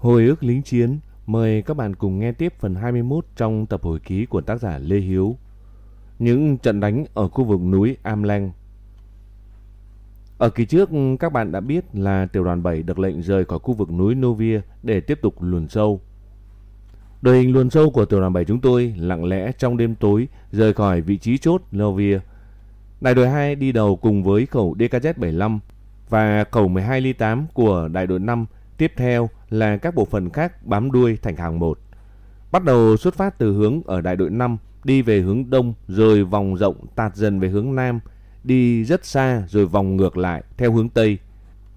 Hồi ức lính chiến, mời các bạn cùng nghe tiếp phần 21 trong tập hồi ký của tác giả Lê Hiếu. Những trận đánh ở khu vực núi Am Leng. Ở kỳ trước, các bạn đã biết là tiểu đoàn 7 được lệnh rời khỏi khu vực núi Novia để tiếp tục luồn sâu. Đội hình luồn sâu của tiểu đoàn 7 chúng tôi lặng lẽ trong đêm tối rời khỏi vị trí chốt Novia. Đại đội 2 đi đầu cùng với khẩu DKZ-75 và khẩu 12 ly 8 của đại đội 5 tiếp theo là các bộ phận khác bám đuôi thành hàng một. Bắt đầu xuất phát từ hướng ở đại đội 5 đi về hướng đông rồi vòng rộng tạt dần về hướng nam, đi rất xa rồi vòng ngược lại theo hướng tây.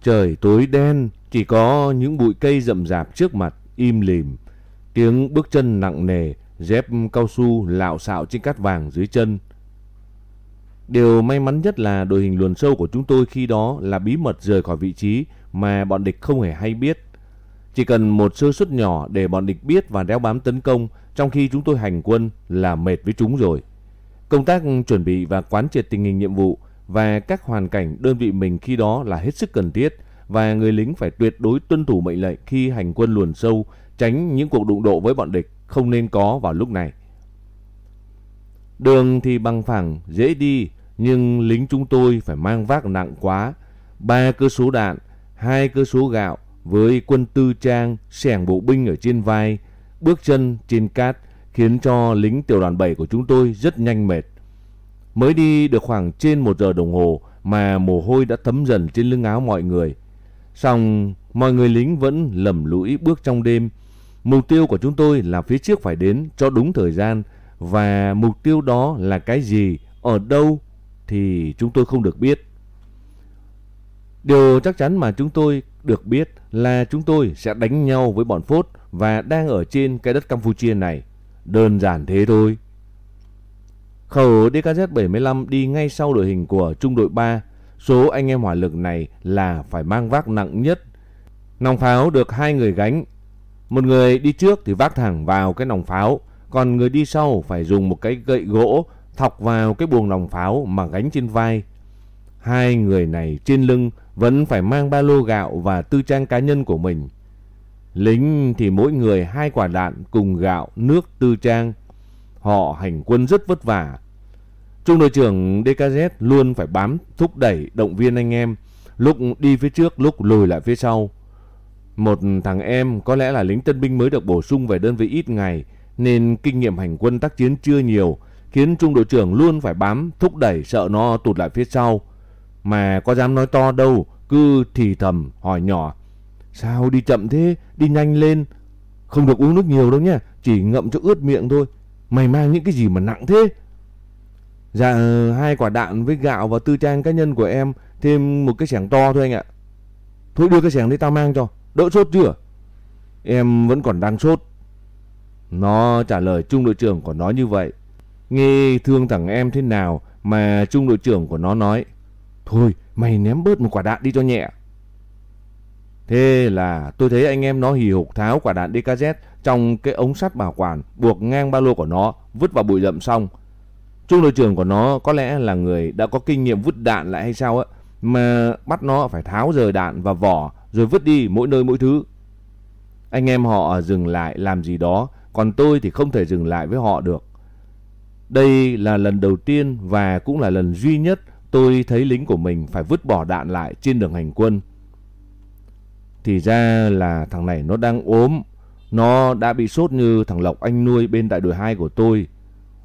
Trời tối đen, chỉ có những bụi cây rậm rạp trước mặt im lìm. Tiếng bước chân nặng nề, dép cao su lạo xạo trên cát vàng dưới chân. Điều may mắn nhất là đội hình luồn sâu của chúng tôi khi đó là bí mật rời khỏi vị trí mà bọn địch không hề hay biết. Chỉ cần một sơ suất nhỏ để bọn địch biết và đeo bám tấn công trong khi chúng tôi hành quân là mệt với chúng rồi. Công tác chuẩn bị và quán triệt tình hình nhiệm vụ và các hoàn cảnh đơn vị mình khi đó là hết sức cần thiết và người lính phải tuyệt đối tuân thủ mệnh lệnh khi hành quân luồn sâu, tránh những cuộc đụng độ với bọn địch không nên có vào lúc này. Đường thì bằng phẳng, dễ đi, nhưng lính chúng tôi phải mang vác nặng quá. Ba cơ số đạn, hai cơ số gạo với quân tư trang, xẻng bộ binh ở trên vai, bước chân trên cát khiến cho lính tiểu đoàn 7 của chúng tôi rất nhanh mệt. Mới đi được khoảng trên một giờ đồng hồ mà mồ hôi đã thấm dần trên lưng áo mọi người. Xong, mọi người lính vẫn lầm lũi bước trong đêm. Mục tiêu của chúng tôi là phía trước phải đến cho đúng thời gian và mục tiêu đó là cái gì, ở đâu thì chúng tôi không được biết. Điều chắc chắn mà chúng tôi được biết là chúng tôi sẽ đánh nhau với bọn Phốt và đang ở trên cái đất Campuchia này. Đơn giản thế thôi. Khẩu DKZ-75 đi ngay sau đội hình của trung đội 3. Số anh em hỏa lực này là phải mang vác nặng nhất. Nòng pháo được hai người gánh. Một người đi trước thì vác thẳng vào cái nòng pháo. Còn người đi sau phải dùng một cái gậy gỗ thọc vào cái buồng nòng pháo mà gánh trên vai. Hai người này trên lưng vẫn phải mang ba lô gạo và tư trang cá nhân của mình. Lính thì mỗi người hai quả đạn cùng gạo, nước, tư trang. Họ hành quân rất vất vả. Trung đội trưởng DKZ luôn phải bám, thúc đẩy, động viên anh em. Lúc đi phía trước, lúc lùi lại phía sau. Một thằng em có lẽ là lính tân binh mới được bổ sung về đơn vị ít ngày, nên kinh nghiệm hành quân tác chiến chưa nhiều, khiến trung đội trưởng luôn phải bám, thúc đẩy sợ nó tụt lại phía sau. Mà có dám nói to đâu, cứ thì thầm hỏi nhỏ. Sao đi chậm thế, đi nhanh lên. Không được uống nước nhiều đâu nhé, chỉ ngậm cho ướt miệng thôi. Mày mang những cái gì mà nặng thế? Dạ, hai quả đạn với gạo và tư trang cá nhân của em, thêm một cái xẻng to thôi anh ạ. Thôi đưa cái xẻng đấy tao mang cho, đỡ sốt chưa? Em vẫn còn đang sốt. Nó trả lời trung đội trưởng của nó như vậy. Nghe thương thằng em thế nào mà trung đội trưởng của nó nói. Thôi, mày ném bớt một quả đạn đi cho nhẹ. Thế là tôi thấy anh em nó hì hục tháo quả đạn DKZ trong cái ống sắt bảo quản, buộc ngang ba lô của nó, vứt vào bụi rậm xong. Trung đội trưởng của nó có lẽ là người đã có kinh nghiệm vứt đạn lại hay sao á, mà bắt nó phải tháo rời đạn và vỏ rồi vứt đi mỗi nơi mỗi thứ. Anh em họ dừng lại làm gì đó, còn tôi thì không thể dừng lại với họ được. Đây là lần đầu tiên và cũng là lần duy nhất tôi thấy lính của mình phải vứt bỏ đạn lại trên đường hành quân. Thì ra là thằng này nó đang ốm. Nó đã bị sốt như thằng Lộc anh nuôi bên đại đội 2 của tôi.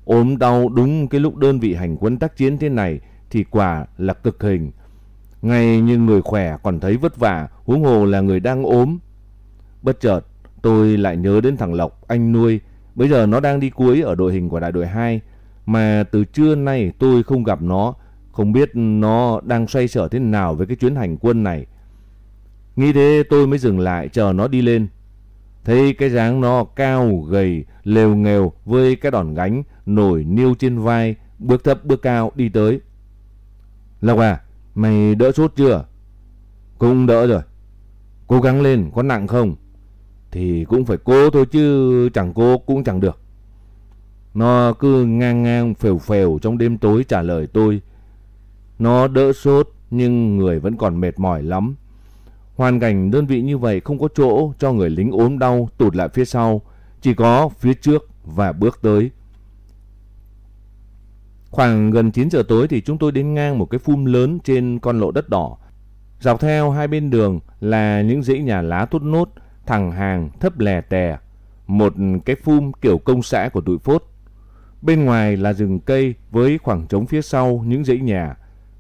Ốm đau đúng cái lúc đơn vị hành quân tác chiến thế này thì quả là cực hình. Ngay như người khỏe còn thấy vất vả, huống hồ là người đang ốm. Bất chợt, tôi lại nhớ đến thằng Lộc anh nuôi. Bây giờ nó đang đi cuối ở đội hình của đại đội 2. Mà từ trưa nay tôi không gặp nó không biết nó đang xoay sở thế nào với cái chuyến hành quân này. Nghĩ thế tôi mới dừng lại chờ nó đi lên. Thấy cái dáng nó cao, gầy, lều nghèo với cái đòn gánh nổi niêu trên vai, bước thấp bước cao đi tới. Lộc à, mày đỡ sốt chưa? Cũng đỡ rồi. Cố gắng lên, có nặng không? Thì cũng phải cố thôi chứ chẳng cố cũng chẳng được. Nó cứ ngang ngang phèo phèo trong đêm tối trả lời tôi nó đỡ sốt nhưng người vẫn còn mệt mỏi lắm. Hoàn cảnh đơn vị như vậy không có chỗ cho người lính ốm đau tụt lại phía sau, chỉ có phía trước và bước tới. Khoảng gần 9 giờ tối thì chúng tôi đến ngang một cái phum lớn trên con lộ đất đỏ. Dọc theo hai bên đường là những dãy nhà lá tốt nốt, thẳng hàng thấp lè tè. Một cái phum kiểu công xã của tụi phốt. Bên ngoài là rừng cây với khoảng trống phía sau những dãy nhà.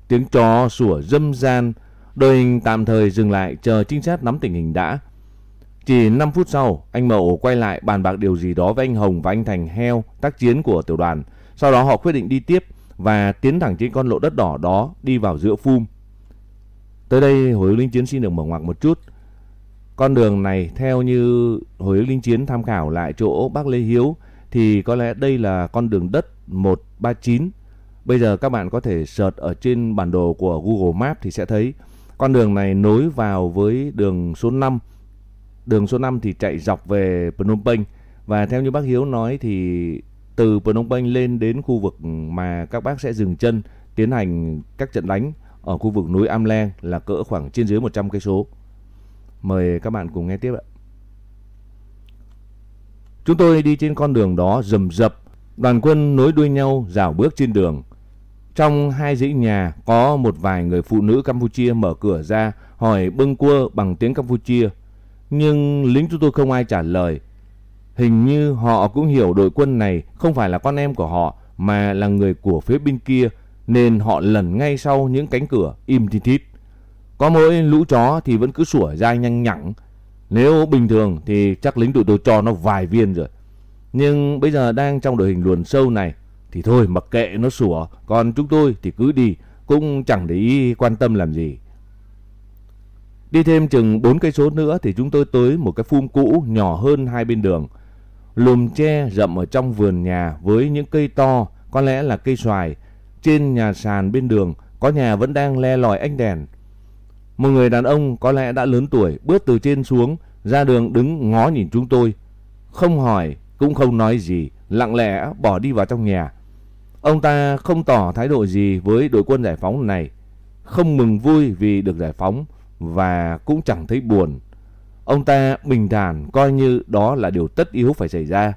Tiếng chó sủa dâm gian, đội hình tạm thời dừng lại chờ trinh sát nắm tình hình đã. Chỉ 5 phút sau, anh Mậu quay lại bàn bạc điều gì đó với anh Hồng và anh Thành Heo, tác chiến của tiểu đoàn. Sau đó họ quyết định đi tiếp và tiến thẳng trên con lộ đất đỏ đó đi vào giữa phum. Tới đây hồi linh chiến xin được mở ngoặc một chút. Con đường này theo như hồi linh chiến tham khảo lại chỗ bác Lê Hiếu thì có lẽ đây là con đường đất 139. Bây giờ các bạn có thể search ở trên bản đồ của Google Maps thì sẽ thấy con đường này nối vào với đường số 5. Đường số 5 thì chạy dọc về Phnom Penh và theo như bác Hiếu nói thì từ Phnom Penh lên đến khu vực mà các bác sẽ dừng chân tiến hành các trận đánh ở khu vực núi Am Leng là cỡ khoảng trên dưới 100 cây số. Mời các bạn cùng nghe tiếp ạ. Chúng tôi đi trên con đường đó rầm rập, đoàn quân nối đuôi nhau rảo bước trên đường. Trong hai dãy nhà, có một vài người phụ nữ Campuchia mở cửa ra, hỏi bưng cua bằng tiếng Campuchia. Nhưng lính chúng tôi không ai trả lời. Hình như họ cũng hiểu đội quân này không phải là con em của họ, mà là người của phía bên kia, nên họ lần ngay sau những cánh cửa im thít thít. Có mỗi lũ chó thì vẫn cứ sủa ra nhanh nhẳng. Nếu bình thường thì chắc lính tụi tôi cho nó vài viên rồi. Nhưng bây giờ đang trong đội hình luồn sâu này thì thôi mặc kệ nó sủa, còn chúng tôi thì cứ đi, cũng chẳng để ý quan tâm làm gì. Đi thêm chừng 4 cây số nữa thì chúng tôi tới một cái phum cũ nhỏ hơn hai bên đường. Lùm tre rậm ở trong vườn nhà với những cây to, có lẽ là cây xoài. Trên nhà sàn bên đường có nhà vẫn đang le lòi ánh đèn. Một người đàn ông có lẽ đã lớn tuổi bước từ trên xuống, ra đường đứng ngó nhìn chúng tôi. Không hỏi, cũng không nói gì, lặng lẽ bỏ đi vào trong nhà. Ông ta không tỏ thái độ gì với đội quân giải phóng này, không mừng vui vì được giải phóng và cũng chẳng thấy buồn. Ông ta bình thản coi như đó là điều tất yếu phải xảy ra.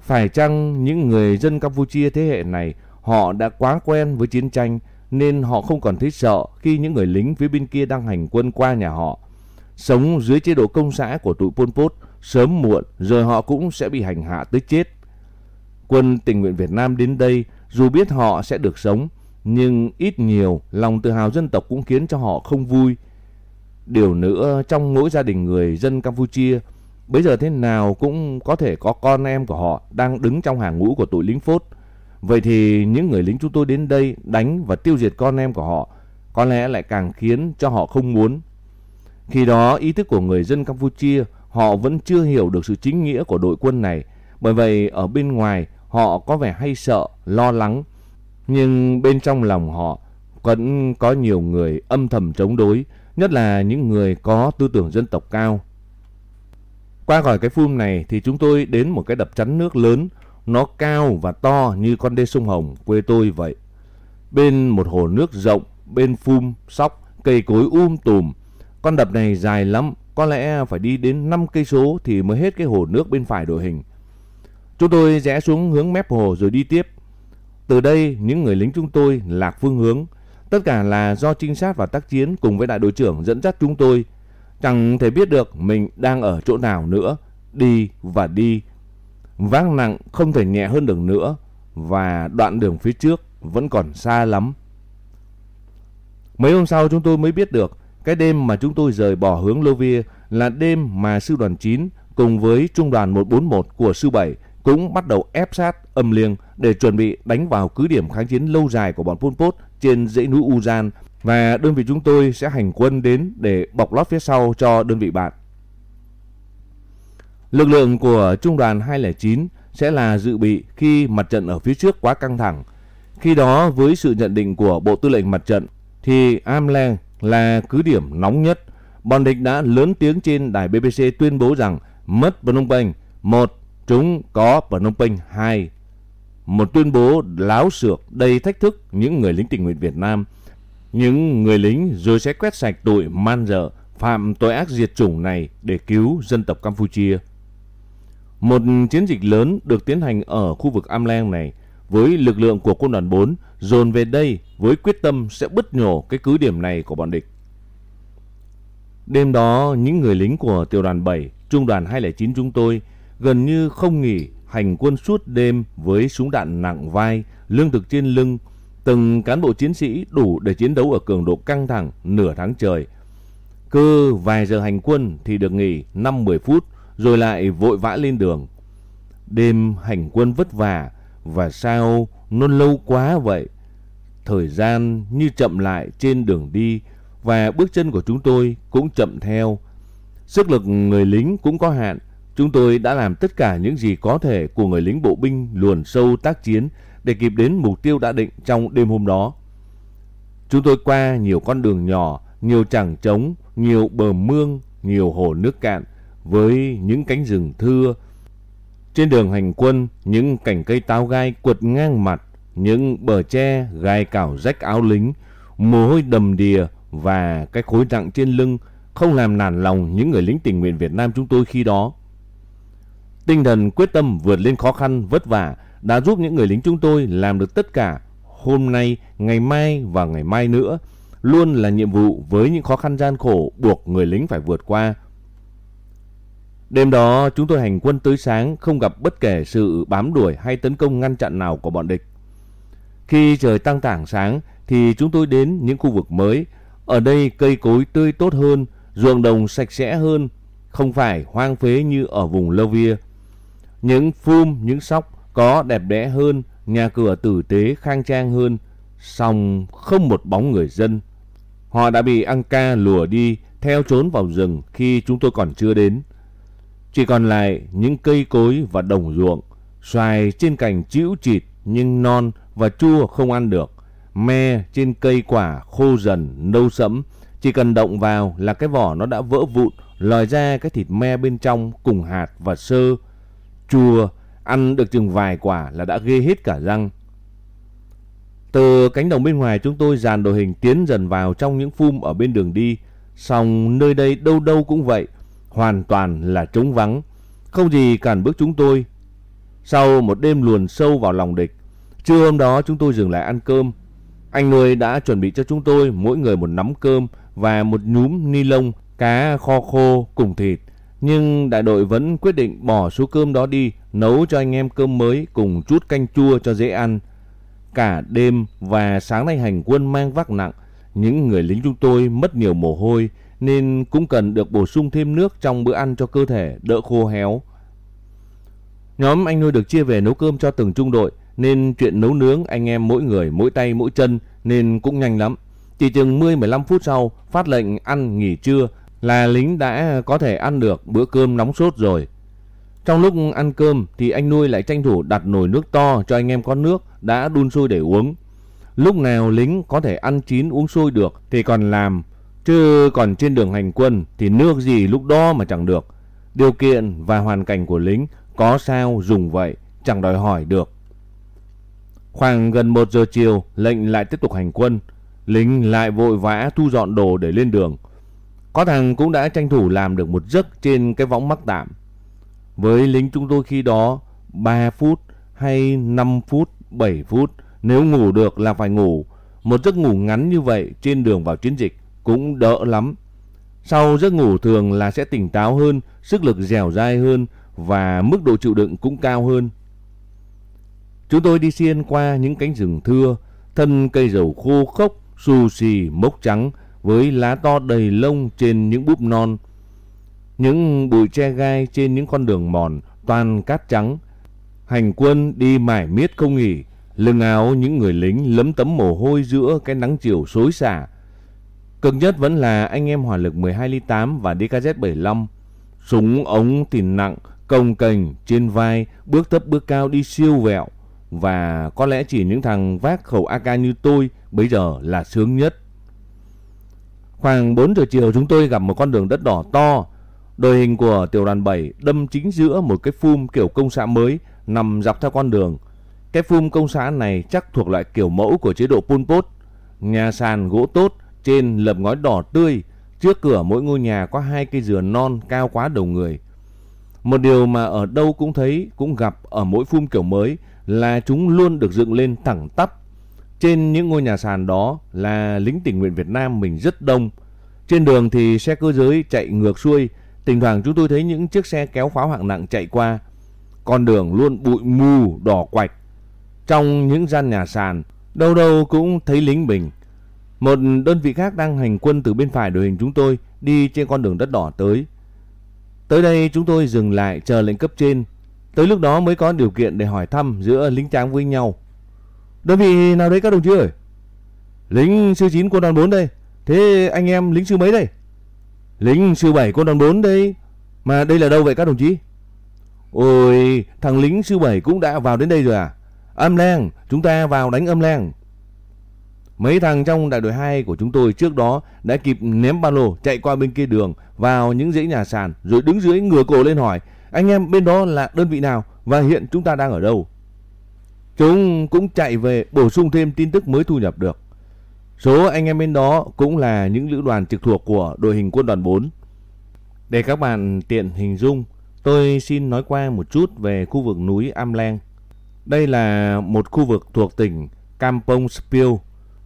Phải chăng những người dân Campuchia thế hệ này họ đã quá quen với chiến tranh nên họ không còn thấy sợ khi những người lính phía bên kia đang hành quân qua nhà họ. Sống dưới chế độ công xã của tụi Pol Pot sớm muộn rồi họ cũng sẽ bị hành hạ tới chết. Quân tình nguyện Việt Nam đến đây, dù biết họ sẽ được sống, nhưng ít nhiều lòng tự hào dân tộc cũng khiến cho họ không vui. Điều nữa, trong mỗi gia đình người dân Campuchia, bây giờ thế nào cũng có thể có con em của họ đang đứng trong hàng ngũ của tụi lính phốt. Vậy thì những người lính chúng tôi đến đây đánh và tiêu diệt con em của họ có lẽ lại càng khiến cho họ không muốn. Khi đó, ý thức của người dân Campuchia, họ vẫn chưa hiểu được sự chính nghĩa của đội quân này. Bởi vậy, ở bên ngoài họ có vẻ hay sợ, lo lắng. Nhưng bên trong lòng họ vẫn có nhiều người âm thầm chống đối, nhất là những người có tư tưởng dân tộc cao. Qua khỏi cái phum này thì chúng tôi đến một cái đập chắn nước lớn, nó cao và to như con đê sông Hồng quê tôi vậy. Bên một hồ nước rộng, bên phum, sóc, cây cối um tùm. Con đập này dài lắm, có lẽ phải đi đến 5 cây số thì mới hết cái hồ nước bên phải đội hình. Chúng tôi rẽ xuống hướng mép hồ rồi đi tiếp. Từ đây, những người lính chúng tôi lạc phương hướng. Tất cả là do trinh sát và tác chiến cùng với đại đội trưởng dẫn dắt chúng tôi. Chẳng thể biết được mình đang ở chỗ nào nữa. Đi và đi. Vác nặng không thể nhẹ hơn được nữa. Và đoạn đường phía trước vẫn còn xa lắm. Mấy hôm sau chúng tôi mới biết được cái đêm mà chúng tôi rời bỏ hướng Lô Via là đêm mà sư đoàn 9 cùng với trung đoàn 141 của sư 7 cũng bắt đầu ép sát âm liêng để chuẩn bị đánh vào cứ điểm kháng chiến lâu dài của bọn Pol Pot trên dãy núi Uzan và đơn vị chúng tôi sẽ hành quân đến để bọc lót phía sau cho đơn vị bạn. Lực lượng của trung đoàn 209 sẽ là dự bị khi mặt trận ở phía trước quá căng thẳng. Khi đó với sự nhận định của Bộ Tư lệnh Mặt trận thì Amleng là cứ điểm nóng nhất. Bọn địch đã lớn tiếng trên đài BBC tuyên bố rằng mất Phnom Penh, một chúng có Phnom Penh 2. Một tuyên bố láo xược đầy thách thức những người lính tình nguyện Việt Nam. Những người lính rồi sẽ quét sạch tội man dợ, phạm tội ác diệt chủng này để cứu dân tộc Campuchia. Một chiến dịch lớn được tiến hành ở khu vực Amlang này với lực lượng của quân đoàn 4 dồn về đây với quyết tâm sẽ bứt nhổ cái cứ điểm này của bọn địch. Đêm đó, những người lính của tiểu đoàn 7, trung đoàn 209 chúng tôi gần như không nghỉ hành quân suốt đêm với súng đạn nặng vai, lương thực trên lưng. Từng cán bộ chiến sĩ đủ để chiến đấu ở cường độ căng thẳng nửa tháng trời. Cứ vài giờ hành quân thì được nghỉ 5-10 phút rồi lại vội vã lên đường. Đêm hành quân vất vả và sao nó lâu quá vậy? Thời gian như chậm lại trên đường đi và bước chân của chúng tôi cũng chậm theo. Sức lực người lính cũng có hạn. Chúng tôi đã làm tất cả những gì có thể của người lính bộ binh luồn sâu tác chiến để kịp đến mục tiêu đã định trong đêm hôm đó. Chúng tôi qua nhiều con đường nhỏ, nhiều chẳng trống, nhiều bờ mương, nhiều hồ nước cạn với những cánh rừng thưa. Trên đường hành quân, những cành cây táo gai quật ngang mặt, những bờ tre gai cào rách áo lính, mồ hôi đầm đìa và cái khối nặng trên lưng không làm nản lòng những người lính tình nguyện Việt Nam chúng tôi khi đó. Tinh thần quyết tâm vượt lên khó khăn vất vả đã giúp những người lính chúng tôi làm được tất cả hôm nay, ngày mai và ngày mai nữa luôn là nhiệm vụ với những khó khăn gian khổ buộc người lính phải vượt qua. Đêm đó chúng tôi hành quân tới sáng không gặp bất kể sự bám đuổi hay tấn công ngăn chặn nào của bọn địch. Khi trời tăng tảng sáng thì chúng tôi đến những khu vực mới. Ở đây cây cối tươi tốt hơn, ruộng đồng sạch sẽ hơn, không phải hoang phế như ở vùng Lơ Via. Những phum, những sóc có đẹp đẽ hơn, nhà cửa tử tế khang trang hơn, song không một bóng người dân. Họ đã bị Anka lùa đi theo trốn vào rừng khi chúng tôi còn chưa đến. Chỉ còn lại những cây cối và đồng ruộng, xoài trên cành chĩu chịt nhưng non và chua không ăn được. Me trên cây quả khô dần, nâu sẫm, chỉ cần động vào là cái vỏ nó đã vỡ vụn, lòi ra cái thịt me bên trong cùng hạt và sơ. Chua, ăn được chừng vài quả là đã ghê hết cả răng. Từ cánh đồng bên ngoài chúng tôi dàn đội hình tiến dần vào trong những phum ở bên đường đi. Xong nơi đây đâu đâu cũng vậy, hoàn toàn là trống vắng, không gì cản bước chúng tôi. Sau một đêm luồn sâu vào lòng địch, trưa hôm đó chúng tôi dừng lại ăn cơm. Anh nuôi đã chuẩn bị cho chúng tôi mỗi người một nắm cơm và một nhúm ni lông cá kho khô cùng thịt. Nhưng đại đội vẫn quyết định bỏ số cơm đó đi, nấu cho anh em cơm mới cùng chút canh chua cho dễ ăn. Cả đêm và sáng nay hành quân mang vác nặng, những người lính chúng tôi mất nhiều mồ hôi nên cũng cần được bổ sung thêm nước trong bữa ăn cho cơ thể đỡ khô héo. Nhóm anh nuôi được chia về nấu cơm cho từng trung đội nên chuyện nấu nướng anh em mỗi người mỗi tay mỗi chân nên cũng nhanh lắm. Chỉ chừng 10-15 phút sau phát lệnh ăn nghỉ trưa là lính đã có thể ăn được bữa cơm nóng sốt rồi. Trong lúc ăn cơm thì anh nuôi lại tranh thủ đặt nồi nước to cho anh em có nước đã đun sôi để uống. Lúc nào lính có thể ăn chín uống sôi được thì còn làm Chứ còn trên đường hành quân thì nước gì lúc đó mà chẳng được. Điều kiện và hoàn cảnh của lính có sao dùng vậy, chẳng đòi hỏi được. Khoảng gần 1 giờ chiều, lệnh lại tiếp tục hành quân. Lính lại vội vã thu dọn đồ để lên đường. Có thằng cũng đã tranh thủ làm được một giấc trên cái võng mắc tạm. Với lính chúng tôi khi đó, 3 phút hay 5 phút, 7 phút, nếu ngủ được là phải ngủ. Một giấc ngủ ngắn như vậy trên đường vào chiến dịch cũng đỡ lắm. Sau giấc ngủ thường là sẽ tỉnh táo hơn, sức lực dẻo dai hơn và mức độ chịu đựng cũng cao hơn. Chúng tôi đi xuyên qua những cánh rừng thưa, thân cây dầu khô khốc, xù xì, mốc trắng với lá to đầy lông trên những búp non. Những bụi tre gai trên những con đường mòn toàn cát trắng. Hành quân đi mải miết không nghỉ, lưng áo những người lính lấm tấm mồ hôi giữa cái nắng chiều xối xả Cực nhất vẫn là anh em hỏa lực 12 ly 8 và DKZ-75. Súng ống thì nặng, cồng cành trên vai, bước thấp bước cao đi siêu vẹo. Và có lẽ chỉ những thằng vác khẩu AK như tôi bây giờ là sướng nhất. Khoảng 4 giờ chiều chúng tôi gặp một con đường đất đỏ to. Đội hình của tiểu đoàn 7 đâm chính giữa một cái phum kiểu công xã mới nằm dọc theo con đường. Cái phum công xã này chắc thuộc loại kiểu mẫu của chế độ Pol Pot nhà sàn gỗ tốt, trên lập ngói đỏ tươi, trước cửa mỗi ngôi nhà có hai cây dừa non cao quá đầu người. Một điều mà ở đâu cũng thấy, cũng gặp ở mỗi phum kiểu mới là chúng luôn được dựng lên thẳng tắp. Trên những ngôi nhà sàn đó là lính tình nguyện Việt Nam mình rất đông. Trên đường thì xe cơ giới chạy ngược xuôi, thỉnh thoảng chúng tôi thấy những chiếc xe kéo pháo hạng nặng chạy qua. Con đường luôn bụi mù, đỏ quạch. Trong những gian nhà sàn, đâu đâu cũng thấy lính mình. Một đơn vị khác đang hành quân từ bên phải đội hình chúng tôi đi trên con đường đất đỏ tới. Tới đây chúng tôi dừng lại chờ lệnh cấp trên. Tới lúc đó mới có điều kiện để hỏi thăm giữa lính tráng với nhau. Đơn vị nào đấy các đồng chí ơi? Lính sư 9 quân đoàn 4 đây. Thế anh em lính sư mấy đây? Lính sư 7 quân đoàn 4 đây. Mà đây là đâu vậy các đồng chí? Ôi, thằng lính sư 7 cũng đã vào đến đây rồi à? Âm Lang, chúng ta vào đánh âm Lang. Mấy thằng trong đại đội 2 của chúng tôi trước đó đã kịp ném ba lô chạy qua bên kia đường vào những dãy nhà sàn rồi đứng dưới ngửa cổ lên hỏi anh em bên đó là đơn vị nào và hiện chúng ta đang ở đâu. Chúng cũng chạy về bổ sung thêm tin tức mới thu nhập được. Số anh em bên đó cũng là những lữ đoàn trực thuộc của đội hình quân đoàn 4. Để các bạn tiện hình dung, tôi xin nói qua một chút về khu vực núi Am Leng. Đây là một khu vực thuộc tỉnh Kampong Spiel.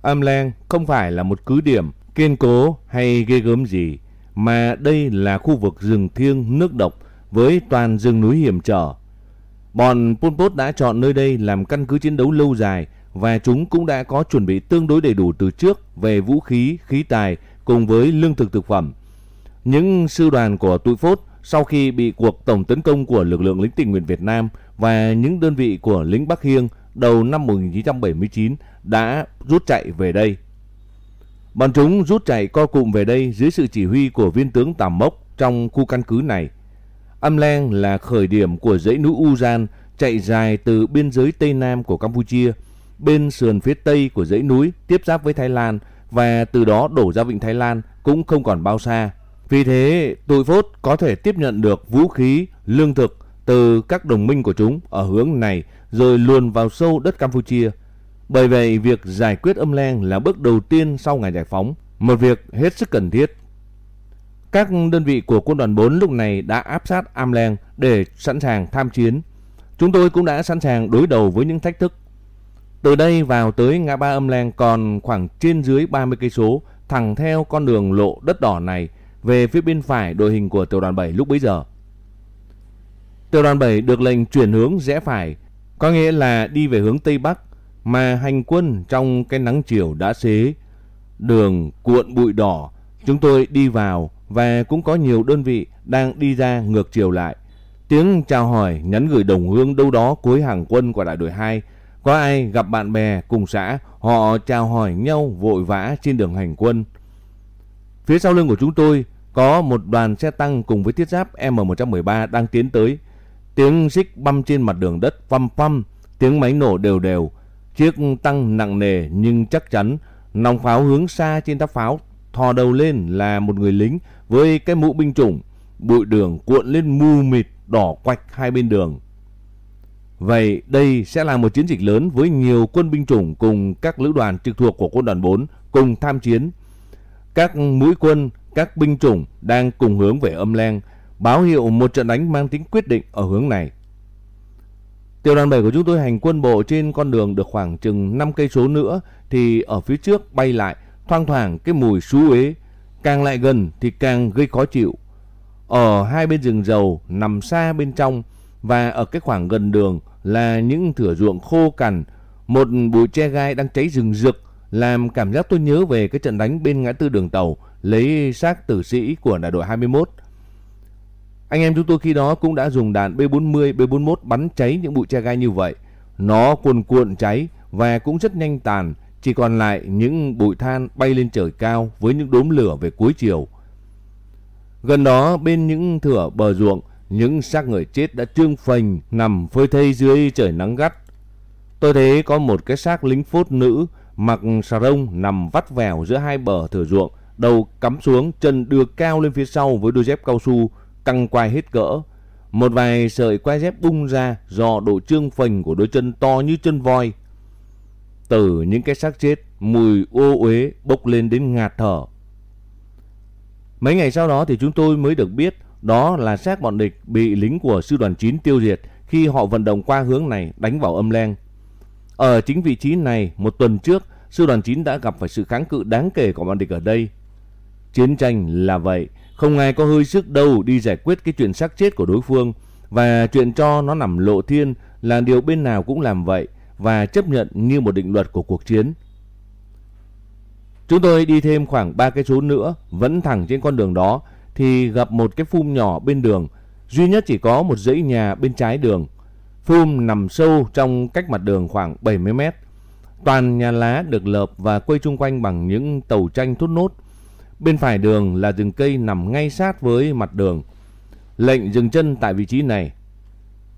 Am Leng không phải là một cứ điểm kiên cố hay ghê gớm gì, mà đây là khu vực rừng thiêng nước độc với toàn rừng núi hiểm trở. Bọn Pol Pot đã chọn nơi đây làm căn cứ chiến đấu lâu dài và chúng cũng đã có chuẩn bị tương đối đầy đủ từ trước về vũ khí, khí tài cùng với lương thực thực phẩm. Những sư đoàn của tụi Phốt sau khi bị cuộc tổng tấn công của lực lượng lính tình nguyện Việt Nam và những đơn vị của lính Bắc Hiêng đầu năm 1979 đã rút chạy về đây. Bọn chúng rút chạy co cụm về đây dưới sự chỉ huy của viên tướng Tàm Mốc trong khu căn cứ này. Âm Leng là khởi điểm của dãy núi Uzan chạy dài từ biên giới Tây Nam của Campuchia, bên sườn phía Tây của dãy núi tiếp giáp với Thái Lan và từ đó đổ ra vịnh Thái Lan cũng không còn bao xa. Vì thế, tụi phốt có thể tiếp nhận được vũ khí, lương thực từ các đồng minh của chúng ở hướng này rồi luồn vào sâu đất Campuchia. Bởi vậy, việc giải quyết âm len là bước đầu tiên sau ngày giải phóng, một việc hết sức cần thiết. Các đơn vị của quân đoàn 4 lúc này đã áp sát Amleang để sẵn sàng tham chiến. Chúng tôi cũng đã sẵn sàng đối đầu với những thách thức. Từ đây vào tới ngã ba Âm còn khoảng trên dưới 30 cây số, thẳng theo con đường lộ đất đỏ này về phía bên phải đội hình của tiểu đoàn 7 lúc bấy giờ. Tiểu đoàn 7 được lệnh chuyển hướng rẽ phải, có nghĩa là đi về hướng Tây Bắc, mà hành quân trong cái nắng chiều đã xế. Đường cuộn bụi đỏ, chúng tôi đi vào và cũng có nhiều đơn vị đang đi ra ngược chiều lại. Tiếng chào hỏi nhắn gửi đồng hương đâu đó cuối hàng quân của đại đội 2. Có ai gặp bạn bè cùng xã, họ chào hỏi nhau vội vã trên đường hành quân. Phía sau lưng của chúng tôi có một đoàn xe tăng cùng với thiết giáp M113 đang tiến tới. Tiếng xích băm trên mặt đường đất phăm phăm, tiếng máy nổ đều đều. Chiếc tăng nặng nề nhưng chắc chắn, nòng pháo hướng xa trên tháp pháo, thò đầu lên là một người lính với cái mũ binh chủng, bụi đường cuộn lên mù mịt đỏ quạch hai bên đường. Vậy đây sẽ là một chiến dịch lớn với nhiều quân binh chủng cùng các lữ đoàn trực thuộc của quân đoàn 4 cùng tham chiến. Các mũi quân, các binh chủng đang cùng hướng về âm len, báo hiệu một trận đánh mang tính quyết định ở hướng này. Tiểu đoàn 7 của chúng tôi hành quân bộ trên con đường được khoảng chừng 5 cây số nữa thì ở phía trước bay lại thoang thoảng cái mùi xú uế, càng lại gần thì càng gây khó chịu. Ở hai bên rừng dầu nằm xa bên trong và ở cái khoảng gần đường là những thửa ruộng khô cằn, một bụi tre gai đang cháy rừng rực làm cảm giác tôi nhớ về cái trận đánh bên ngã tư đường tàu lấy xác tử sĩ của đại đội 21. Anh em chúng tôi khi đó cũng đã dùng đạn B40, B41 bắn cháy những bụi tre gai như vậy. Nó cuồn cuộn cháy và cũng rất nhanh tàn, chỉ còn lại những bụi than bay lên trời cao với những đốm lửa về cuối chiều. Gần đó bên những thửa bờ ruộng, những xác người chết đã trương phình nằm phơi thây dưới trời nắng gắt. Tôi thấy có một cái xác lính phốt nữ mặc xà rông nằm vắt vẻo giữa hai bờ thửa ruộng, đầu cắm xuống, chân đưa cao lên phía sau với đôi dép cao su căng quai hết cỡ. Một vài sợi quai dép bung ra do độ trương phình của đôi chân to như chân voi. Từ những cái xác chết, mùi ô uế bốc lên đến ngạt thở. Mấy ngày sau đó thì chúng tôi mới được biết đó là xác bọn địch bị lính của sư đoàn 9 tiêu diệt khi họ vận động qua hướng này đánh vào âm len. Ở chính vị trí này, một tuần trước, sư đoàn 9 đã gặp phải sự kháng cự đáng kể của bọn địch ở đây. Chiến tranh là vậy, không ai có hơi sức đâu đi giải quyết cái chuyện xác chết của đối phương và chuyện cho nó nằm lộ thiên là điều bên nào cũng làm vậy và chấp nhận như một định luật của cuộc chiến. Chúng tôi đi thêm khoảng 3 cây số nữa, vẫn thẳng trên con đường đó thì gặp một cái phum nhỏ bên đường, duy nhất chỉ có một dãy nhà bên trái đường. Phum nằm sâu trong cách mặt đường khoảng 70 mét. Toàn nhà lá được lợp và quây chung quanh bằng những tàu tranh thốt nốt. Bên phải đường là rừng cây nằm ngay sát với mặt đường. Lệnh dừng chân tại vị trí này.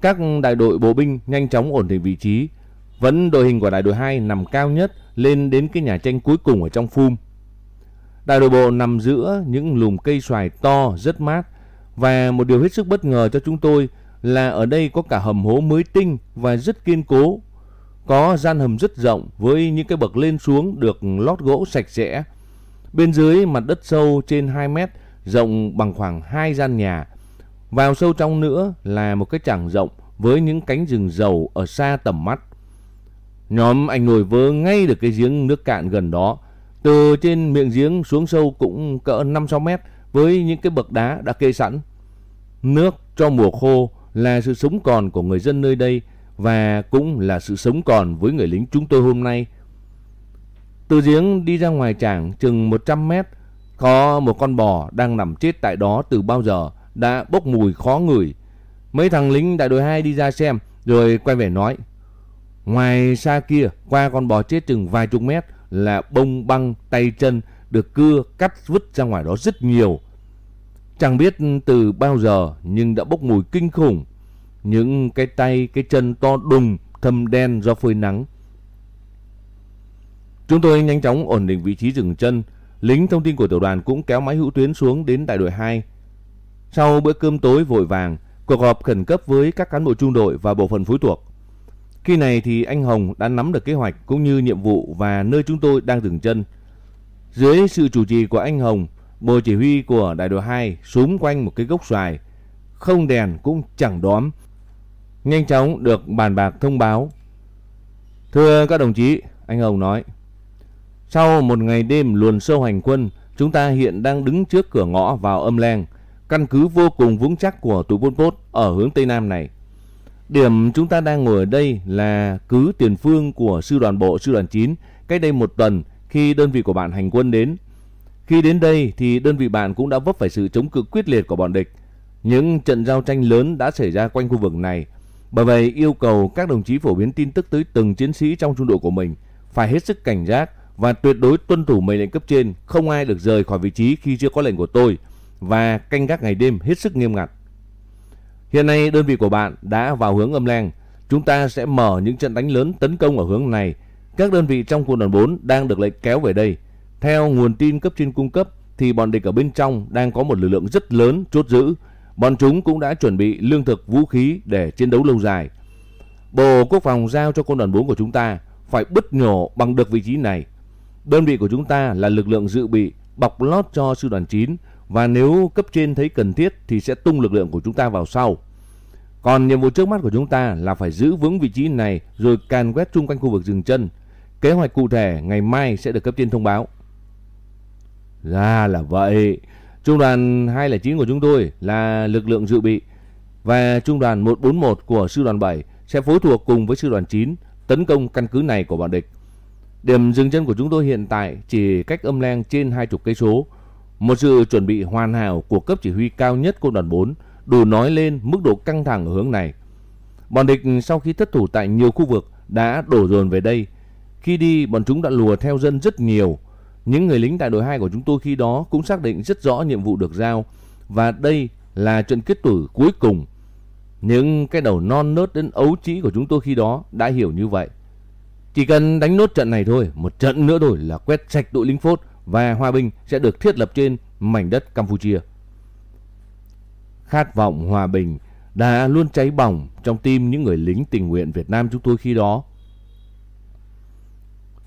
Các đại đội bộ binh nhanh chóng ổn định vị trí. Vẫn đội hình của đại đội 2 nằm cao nhất lên đến cái nhà tranh cuối cùng ở trong phum. Đại đội bộ nằm giữa những lùm cây xoài to rất mát và một điều hết sức bất ngờ cho chúng tôi là ở đây có cả hầm hố mới tinh và rất kiên cố. Có gian hầm rất rộng với những cái bậc lên xuống được lót gỗ sạch sẽ. Bên dưới mặt đất sâu trên 2 mét, rộng bằng khoảng 2 gian nhà. Vào sâu trong nữa là một cái chẳng rộng với những cánh rừng dầu ở xa tầm mắt. Nhóm anh nổi vớ ngay được cái giếng nước cạn gần đó. Từ trên miệng giếng xuống sâu cũng cỡ 5-6 mét với những cái bậc đá đã kê sẵn. Nước cho mùa khô là sự sống còn của người dân nơi đây và cũng là sự sống còn với người lính chúng tôi hôm nay. Từ giếng đi ra ngoài trảng chừng 100 mét, có một con bò đang nằm chết tại đó từ bao giờ, đã bốc mùi khó ngửi. Mấy thằng lính đại đội 2 đi ra xem, rồi quay về nói. Ngoài xa kia, qua con bò chết chừng vài chục mét là bông băng tay chân được cưa cắt vứt ra ngoài đó rất nhiều. Chẳng biết từ bao giờ nhưng đã bốc mùi kinh khủng. Những cái tay, cái chân to đùng, thâm đen do phơi nắng. Chúng tôi nhanh chóng ổn định vị trí dừng chân. Lính thông tin của tiểu đoàn cũng kéo máy hữu tuyến xuống đến đại đội 2. Sau bữa cơm tối vội vàng, cuộc họp khẩn cấp với các cán bộ trung đội và bộ phận phối thuộc. Khi này thì anh Hồng đã nắm được kế hoạch cũng như nhiệm vụ và nơi chúng tôi đang dừng chân. Dưới sự chủ trì của anh Hồng, bộ chỉ huy của đại đội 2 súng quanh một cái gốc xoài, không đèn cũng chẳng đóm. Nhanh chóng được bàn bạc thông báo. Thưa các đồng chí, anh Hồng nói. Sau một ngày đêm luồn sâu hành quân, chúng ta hiện đang đứng trước cửa ngõ vào âm len căn cứ vô cùng vững chắc của tụi Pol Pot ở hướng Tây Nam này. Điểm chúng ta đang ngồi ở đây là cứ tiền phương của sư đoàn bộ sư đoàn 9 cách đây một tuần khi đơn vị của bạn hành quân đến. Khi đến đây thì đơn vị bạn cũng đã vấp phải sự chống cự quyết liệt của bọn địch. Những trận giao tranh lớn đã xảy ra quanh khu vực này. Bởi vậy yêu cầu các đồng chí phổ biến tin tức tới từng chiến sĩ trong trung đội của mình phải hết sức cảnh giác và tuyệt đối tuân thủ mệnh lệnh cấp trên, không ai được rời khỏi vị trí khi chưa có lệnh của tôi và canh gác ngày đêm hết sức nghiêm ngặt. Hiện nay đơn vị của bạn đã vào hướng âm len. Chúng ta sẽ mở những trận đánh lớn tấn công ở hướng này. Các đơn vị trong quân đoàn 4 đang được lệnh kéo về đây. Theo nguồn tin cấp trên cung cấp thì bọn địch ở bên trong đang có một lực lượng rất lớn chốt giữ. Bọn chúng cũng đã chuẩn bị lương thực, vũ khí để chiến đấu lâu dài. Bộ Quốc phòng giao cho quân đoàn 4 của chúng ta phải bứt nhổ bằng được vị trí này. Đơn vị của chúng ta là lực lượng dự bị bọc lót cho sư đoàn 9 và nếu cấp trên thấy cần thiết thì sẽ tung lực lượng của chúng ta vào sau. Còn nhiệm vụ trước mắt của chúng ta là phải giữ vững vị trí này rồi càn quét chung quanh khu vực rừng chân. Kế hoạch cụ thể ngày mai sẽ được cấp trên thông báo. Ra là vậy. Trung đoàn 209 của chúng tôi là lực lượng dự bị và trung đoàn 141 của sư đoàn 7 sẽ phối thuộc cùng với sư đoàn 9 tấn công căn cứ này của bọn địch. Điểm dừng chân của chúng tôi hiện tại chỉ cách âm len trên 20 cây số một sự chuẩn bị hoàn hảo của cấp chỉ huy cao nhất quân đoàn 4 đủ nói lên mức độ căng thẳng ở hướng này. Bọn địch sau khi thất thủ tại nhiều khu vực đã đổ dồn về đây. Khi đi, bọn chúng đã lùa theo dân rất nhiều. Những người lính tại đội 2 của chúng tôi khi đó cũng xác định rất rõ nhiệm vụ được giao. Và đây là trận kết tử cuối cùng. Những cái đầu non nớt đến ấu trĩ của chúng tôi khi đó đã hiểu như vậy. Chỉ cần đánh nốt trận này thôi, một trận nữa rồi là quét sạch đội lính phốt và hòa bình sẽ được thiết lập trên mảnh đất Campuchia. Khát vọng hòa bình đã luôn cháy bỏng trong tim những người lính tình nguyện Việt Nam chúng tôi khi đó.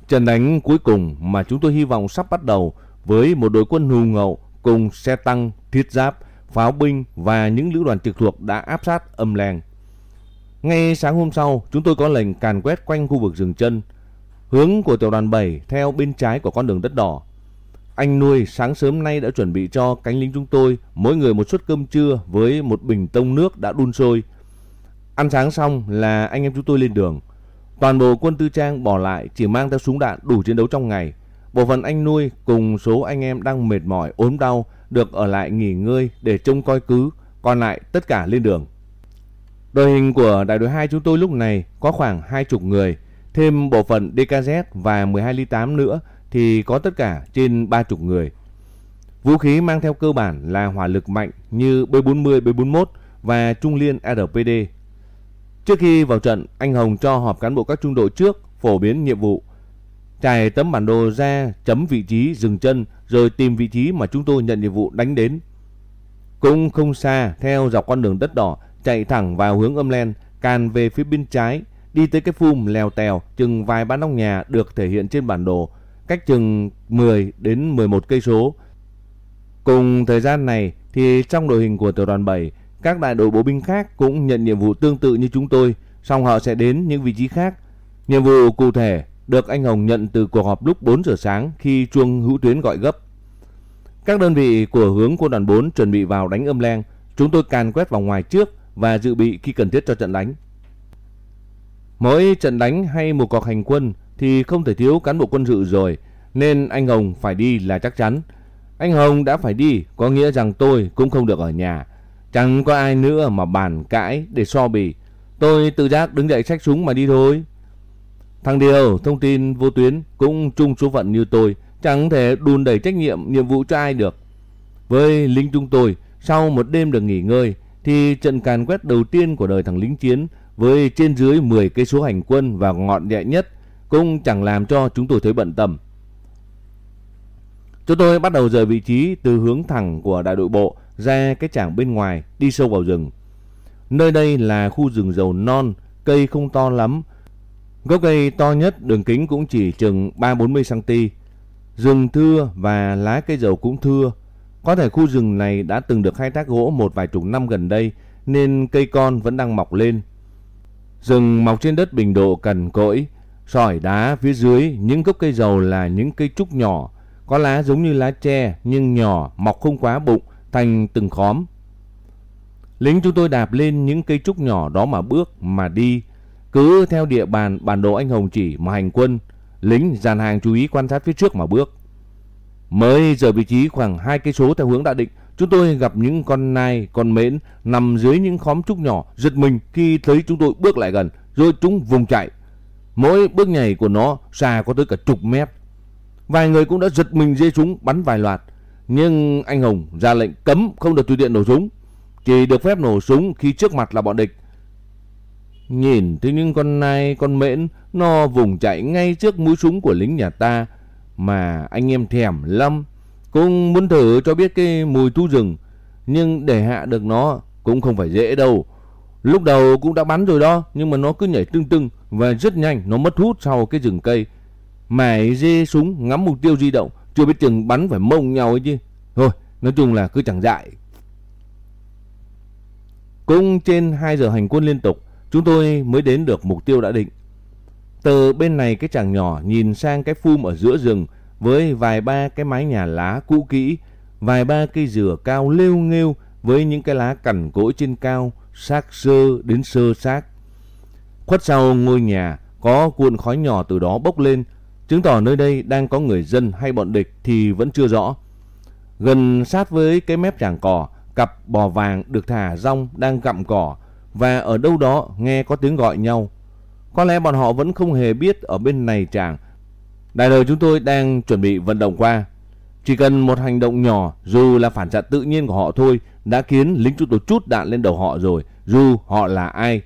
Trận đánh cuối cùng mà chúng tôi hy vọng sắp bắt đầu với một đội quân hùng ngậu cùng xe tăng, thiết giáp, pháo binh và những lữ đoàn trực thuộc đã áp sát âm làng. Ngay sáng hôm sau, chúng tôi có lệnh càn quét quanh khu vực rừng chân. Hướng của tiểu đoàn 7 theo bên trái của con đường đất đỏ. Anh nuôi sáng sớm nay đã chuẩn bị cho cánh lính chúng tôi mỗi người một suất cơm trưa với một bình tông nước đã đun sôi. Ăn sáng xong là anh em chúng tôi lên đường. Toàn bộ quân tư trang bỏ lại chỉ mang theo súng đạn đủ chiến đấu trong ngày. Bộ phận anh nuôi cùng số anh em đang mệt mỏi, ốm đau được ở lại nghỉ ngơi để trông coi cứ, còn lại tất cả lên đường. Đội hình của đại đội 2 chúng tôi lúc này có khoảng hai chục người, thêm bộ phận DKZ và 12 ly 8 nữa thì có tất cả trên ba chục người. Vũ khí mang theo cơ bản là hỏa lực mạnh như B40, B41 và trung liên RPD. Trước khi vào trận, anh Hồng cho họp cán bộ các trung đội trước phổ biến nhiệm vụ. Trải tấm bản đồ ra chấm vị trí dừng chân rồi tìm vị trí mà chúng tôi nhận nhiệm vụ đánh đến. Cũng không xa theo dọc con đường đất đỏ chạy thẳng vào hướng âm len càn về phía bên trái đi tới cái phum lèo tèo chừng vài ba nóc nhà được thể hiện trên bản đồ cách chừng 10 đến 11 cây số. Cùng thời gian này thì trong đội hình của tiểu đoàn 7 các đại đội bộ binh khác cũng nhận nhiệm vụ tương tự như chúng tôi, song họ sẽ đến những vị trí khác. Nhiệm vụ cụ thể được anh Hồng nhận từ cuộc họp lúc 4 giờ sáng khi chuông hữu tuyến gọi gấp. Các đơn vị của hướng quân đoàn 4 chuẩn bị vào đánh âm len, chúng tôi càn quét vào ngoài trước và dự bị khi cần thiết cho trận đánh. Mỗi trận đánh hay một cuộc hành quân thì không thể thiếu cán bộ quân sự rồi, nên anh Hồng phải đi là chắc chắn. Anh Hồng đã phải đi, có nghĩa rằng tôi cũng không được ở nhà. Chẳng có ai nữa mà bàn cãi để so bì. Tôi tự giác đứng dậy xách súng mà đi thôi. Thằng Điều, thông tin vô tuyến cũng chung số phận như tôi, chẳng thể đùn đẩy trách nhiệm nhiệm vụ cho ai được. Với lính chúng tôi, sau một đêm được nghỉ ngơi, thì trận càn quét đầu tiên của đời thằng lính chiến với trên dưới 10 cây số hành quân và ngọn nhẹ nhất cũng chẳng làm cho chúng tôi thấy bận tâm. Chúng tôi bắt đầu rời vị trí từ hướng thẳng của đại đội bộ ra cái trảng bên ngoài đi sâu vào rừng. Nơi đây là khu rừng dầu non, cây không to lắm. Gốc cây to nhất đường kính cũng chỉ chừng 3-40 cm. Rừng thưa và lá cây dầu cũng thưa. Có thể khu rừng này đã từng được khai thác gỗ một vài chục năm gần đây nên cây con vẫn đang mọc lên. Rừng mọc trên đất bình độ cằn cỗi, sỏi đá phía dưới những gốc cây dầu là những cây trúc nhỏ, có lá giống như lá tre nhưng nhỏ, mọc không quá bụng, thành từng khóm. Lính chúng tôi đạp lên những cây trúc nhỏ đó mà bước, mà đi. Cứ theo địa bàn bản đồ anh Hồng chỉ mà hành quân, lính dàn hàng chú ý quan sát phía trước mà bước. Mới giờ vị trí khoảng hai cây số theo hướng đã định, chúng tôi gặp những con nai, con mến nằm dưới những khóm trúc nhỏ, giật mình khi thấy chúng tôi bước lại gần, rồi chúng vùng chạy. Mỗi bước nhảy của nó xa có tới cả chục mét. Vài người cũng đã giật mình dây súng bắn vài loạt. Nhưng anh Hồng ra lệnh cấm không được tùy tiện nổ súng. Chỉ được phép nổ súng khi trước mặt là bọn địch. Nhìn thấy những con nai, con mễn nó vùng chạy ngay trước mũi súng của lính nhà ta mà anh em thèm lắm. Cũng muốn thử cho biết cái mùi thu rừng. Nhưng để hạ được nó cũng không phải dễ đâu. Lúc đầu cũng đã bắn rồi đó, nhưng mà nó cứ nhảy tưng tưng và rất nhanh nó mất hút sau cái rừng cây. Mải dê súng ngắm mục tiêu di động, chưa biết chừng bắn phải mông nhau ấy chứ. Thôi, nói chung là cứ chẳng dại. Cũng trên 2 giờ hành quân liên tục, chúng tôi mới đến được mục tiêu đã định. Từ bên này cái chàng nhỏ nhìn sang cái phum ở giữa rừng với vài ba cái mái nhà lá cũ kỹ, vài ba cây dừa cao lêu nghêu với những cái lá cằn cỗi trên cao, xác sơ đến sơ xác. Khuất sau ngôi nhà có cuộn khói nhỏ từ đó bốc lên, chứng tỏ nơi đây đang có người dân hay bọn địch thì vẫn chưa rõ. Gần sát với cái mép tràng cỏ, cặp bò vàng được thả rong đang gặm cỏ và ở đâu đó nghe có tiếng gọi nhau. Có lẽ bọn họ vẫn không hề biết ở bên này chàng. Đại đời chúng tôi đang chuẩn bị vận động qua. Chỉ cần một hành động nhỏ dù là phản xạ tự nhiên của họ thôi đã khiến lính chúng tôi chút đạn lên đầu họ rồi dù họ là ai.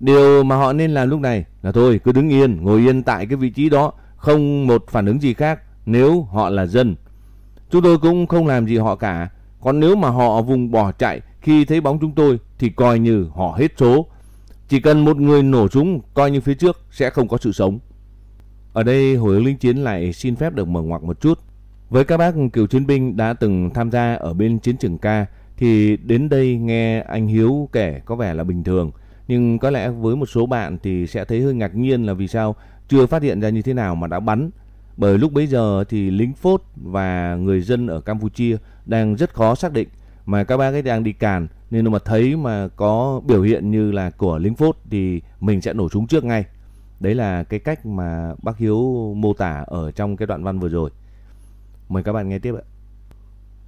Điều mà họ nên làm lúc này là thôi cứ đứng yên, ngồi yên tại cái vị trí đó, không một phản ứng gì khác nếu họ là dân. Chúng tôi cũng không làm gì họ cả. Còn nếu mà họ vùng bỏ chạy khi thấy bóng chúng tôi thì coi như họ hết số. Chỉ cần một người nổ súng coi như phía trước sẽ không có sự sống. Ở đây hồi hướng lính chiến lại xin phép được mở ngoặc một chút. Với các bác cựu chiến binh đã từng tham gia ở bên chiến trường ca thì đến đây nghe anh Hiếu kể có vẻ là bình thường. Nhưng có lẽ với một số bạn thì sẽ thấy hơi ngạc nhiên là vì sao chưa phát hiện ra như thế nào mà đã bắn. Bởi lúc bấy giờ thì lính phốt và người dân ở Campuchia đang rất khó xác định mà các bác ấy đang đi càn nên mà thấy mà có biểu hiện như là của lính phốt thì mình sẽ nổ súng trước ngay. Đấy là cái cách mà bác Hiếu mô tả ở trong cái đoạn văn vừa rồi. Mời các bạn nghe tiếp ạ.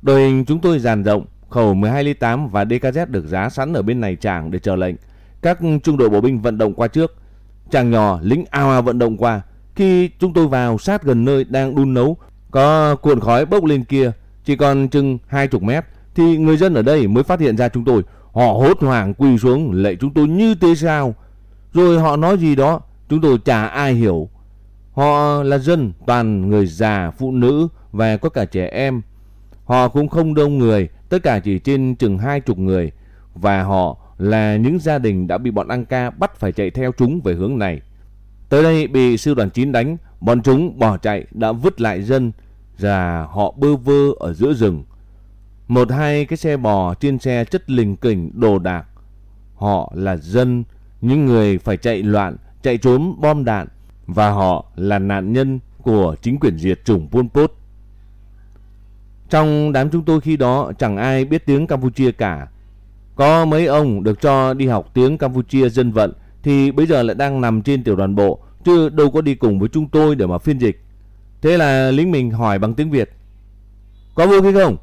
Đội hình chúng tôi dàn rộng, khẩu 12 ly 8 và DKZ được giá sẵn ở bên này tràng để chờ lệnh. Các trung đội bộ binh vận động qua trước. Chàng nhỏ lính ao ao vận động qua. Khi chúng tôi vào sát gần nơi đang đun nấu, có cuộn khói bốc lên kia, chỉ còn chừng hai chục mét, thì người dân ở đây mới phát hiện ra chúng tôi. Họ hốt hoảng quỳ xuống lệ chúng tôi như thế sao. Rồi họ nói gì đó, chúng tôi chả ai hiểu. Họ là dân, toàn người già, phụ nữ và có cả trẻ em. Họ cũng không đông người, tất cả chỉ trên chừng hai chục người. Và họ là những gia đình đã bị bọn Anka bắt phải chạy theo chúng về hướng này. Tới đây bị sư đoàn 9 đánh, bọn chúng bỏ chạy đã vứt lại dân và họ bơ vơ ở giữa rừng. Một hai cái xe bò trên xe chất lình kình đồ đạc. Họ là dân, những người phải chạy loạn, chạy trốn bom đạn và họ là nạn nhân của chính quyền diệt chủng Pol Pot. Trong đám chúng tôi khi đó chẳng ai biết tiếng Campuchia cả. Có mấy ông được cho đi học tiếng Campuchia dân vận thì bây giờ lại đang nằm trên tiểu đoàn bộ chứ đâu có đi cùng với chúng tôi để mà phiên dịch. Thế là lính mình hỏi bằng tiếng Việt. Có vũ khí không?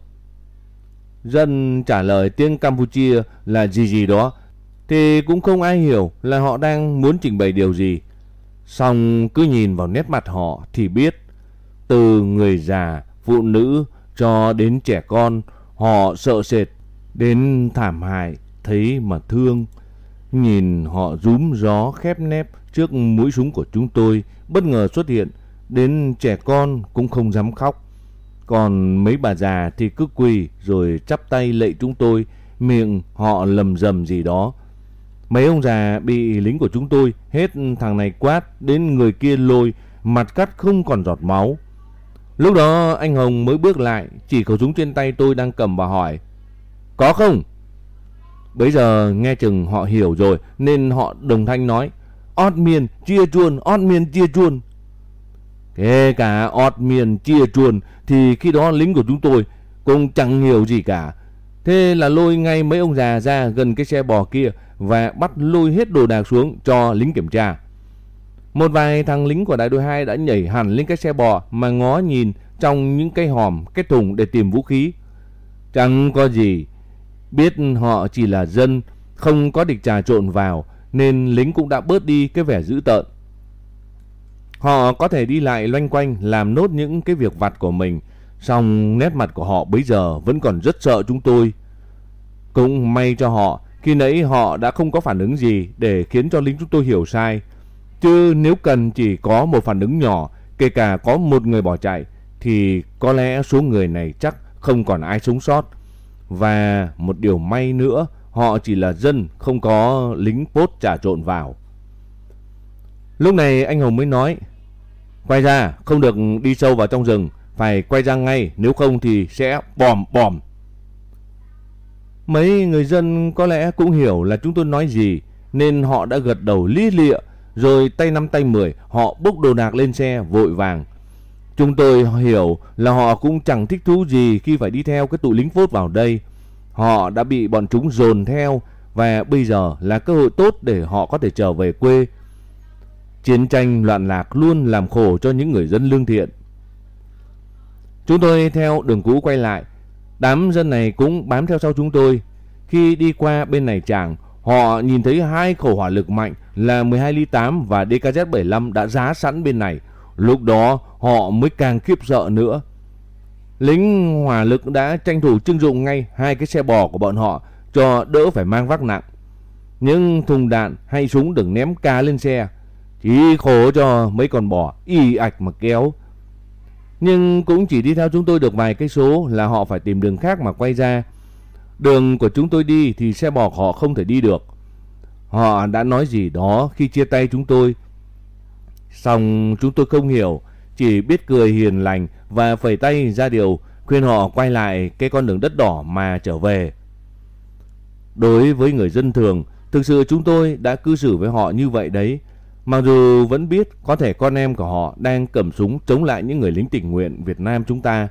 Dân trả lời tiếng Campuchia là gì gì đó thì cũng không ai hiểu là họ đang muốn trình bày điều gì. Xong cứ nhìn vào nét mặt họ thì biết từ người già, phụ nữ cho đến trẻ con họ sợ sệt đến thảm hại thấy mà thương. Nhìn họ rúm gió khép nép trước mũi súng của chúng tôi bất ngờ xuất hiện đến trẻ con cũng không dám khóc. Còn mấy bà già thì cứ quỳ rồi chắp tay lệ chúng tôi, miệng họ lầm rầm gì đó. Mấy ông già bị lính của chúng tôi hết thằng này quát đến người kia lôi, mặt cắt không còn giọt máu. Lúc đó anh Hồng mới bước lại, chỉ khẩu súng trên tay tôi đang cầm và hỏi. Có không? Bây giờ nghe chừng họ hiểu rồi nên họ đồng thanh nói. Ót miền chia chuôn, ót miền chia chuôn. Kể cả ót miền chia chuôn thì khi đó lính của chúng tôi cũng chẳng hiểu gì cả. Thế là lôi ngay mấy ông già ra gần cái xe bò kia và bắt lôi hết đồ đạc xuống cho lính kiểm tra. Một vài thằng lính của đại đội 2 đã nhảy hẳn lên cái xe bò mà ngó nhìn trong những cái hòm, cái thùng để tìm vũ khí. Chẳng có gì. Biết họ chỉ là dân, không có địch trà trộn vào nên lính cũng đã bớt đi cái vẻ dữ tợn. Họ có thể đi lại loanh quanh làm nốt những cái việc vặt của mình, song nét mặt của họ bây giờ vẫn còn rất sợ chúng tôi. Cũng may cho họ, khi nãy họ đã không có phản ứng gì để khiến cho lính chúng tôi hiểu sai. Chứ nếu cần chỉ có một phản ứng nhỏ, kể cả có một người bỏ chạy, thì có lẽ số người này chắc không còn ai sống sót. Và một điều may nữa, họ chỉ là dân, không có lính pốt trà trộn vào. Lúc này anh Hồng mới nói, quay ra, không được đi sâu vào trong rừng, phải quay ra ngay, nếu không thì sẽ bòm bòm. Mấy người dân có lẽ cũng hiểu là chúng tôi nói gì, nên họ đã gật đầu lý lịa, rồi tay năm tay mười họ bốc đồ đạc lên xe vội vàng. Chúng tôi hiểu là họ cũng chẳng thích thú gì khi phải đi theo cái tụi lính phốt vào đây. Họ đã bị bọn chúng dồn theo và bây giờ là cơ hội tốt để họ có thể trở về quê. Chiến tranh loạn lạc luôn làm khổ cho những người dân lương thiện. Chúng tôi theo đường cũ quay lại. Đám dân này cũng bám theo sau chúng tôi. Khi đi qua bên này chàng, họ nhìn thấy hai khẩu hỏa lực mạnh là 12 ly 8 và DKZ-75 đã giá sẵn bên này. Lúc đó, họ mới càng khiếp sợ nữa. Lính hỏa lực đã tranh thủ trưng dụng ngay hai cái xe bò của bọn họ cho đỡ phải mang vác nặng. Nhưng thùng đạn hay súng đừng ném ca lên xe. Chỉ khổ cho mấy con bò y ạch mà kéo. Nhưng cũng chỉ đi theo chúng tôi được vài cây số là họ phải tìm đường khác mà quay ra. Đường của chúng tôi đi thì xe bò họ không thể đi được. Họ đã nói gì đó khi chia tay chúng tôi. Xong chúng tôi không hiểu, chỉ biết cười hiền lành và phẩy tay ra điều khuyên họ quay lại cái con đường đất đỏ mà trở về. Đối với người dân thường, thực sự chúng tôi đã cư xử với họ như vậy đấy. Mặc dù vẫn biết có thể con em của họ đang cầm súng chống lại những người lính tình nguyện Việt Nam chúng ta.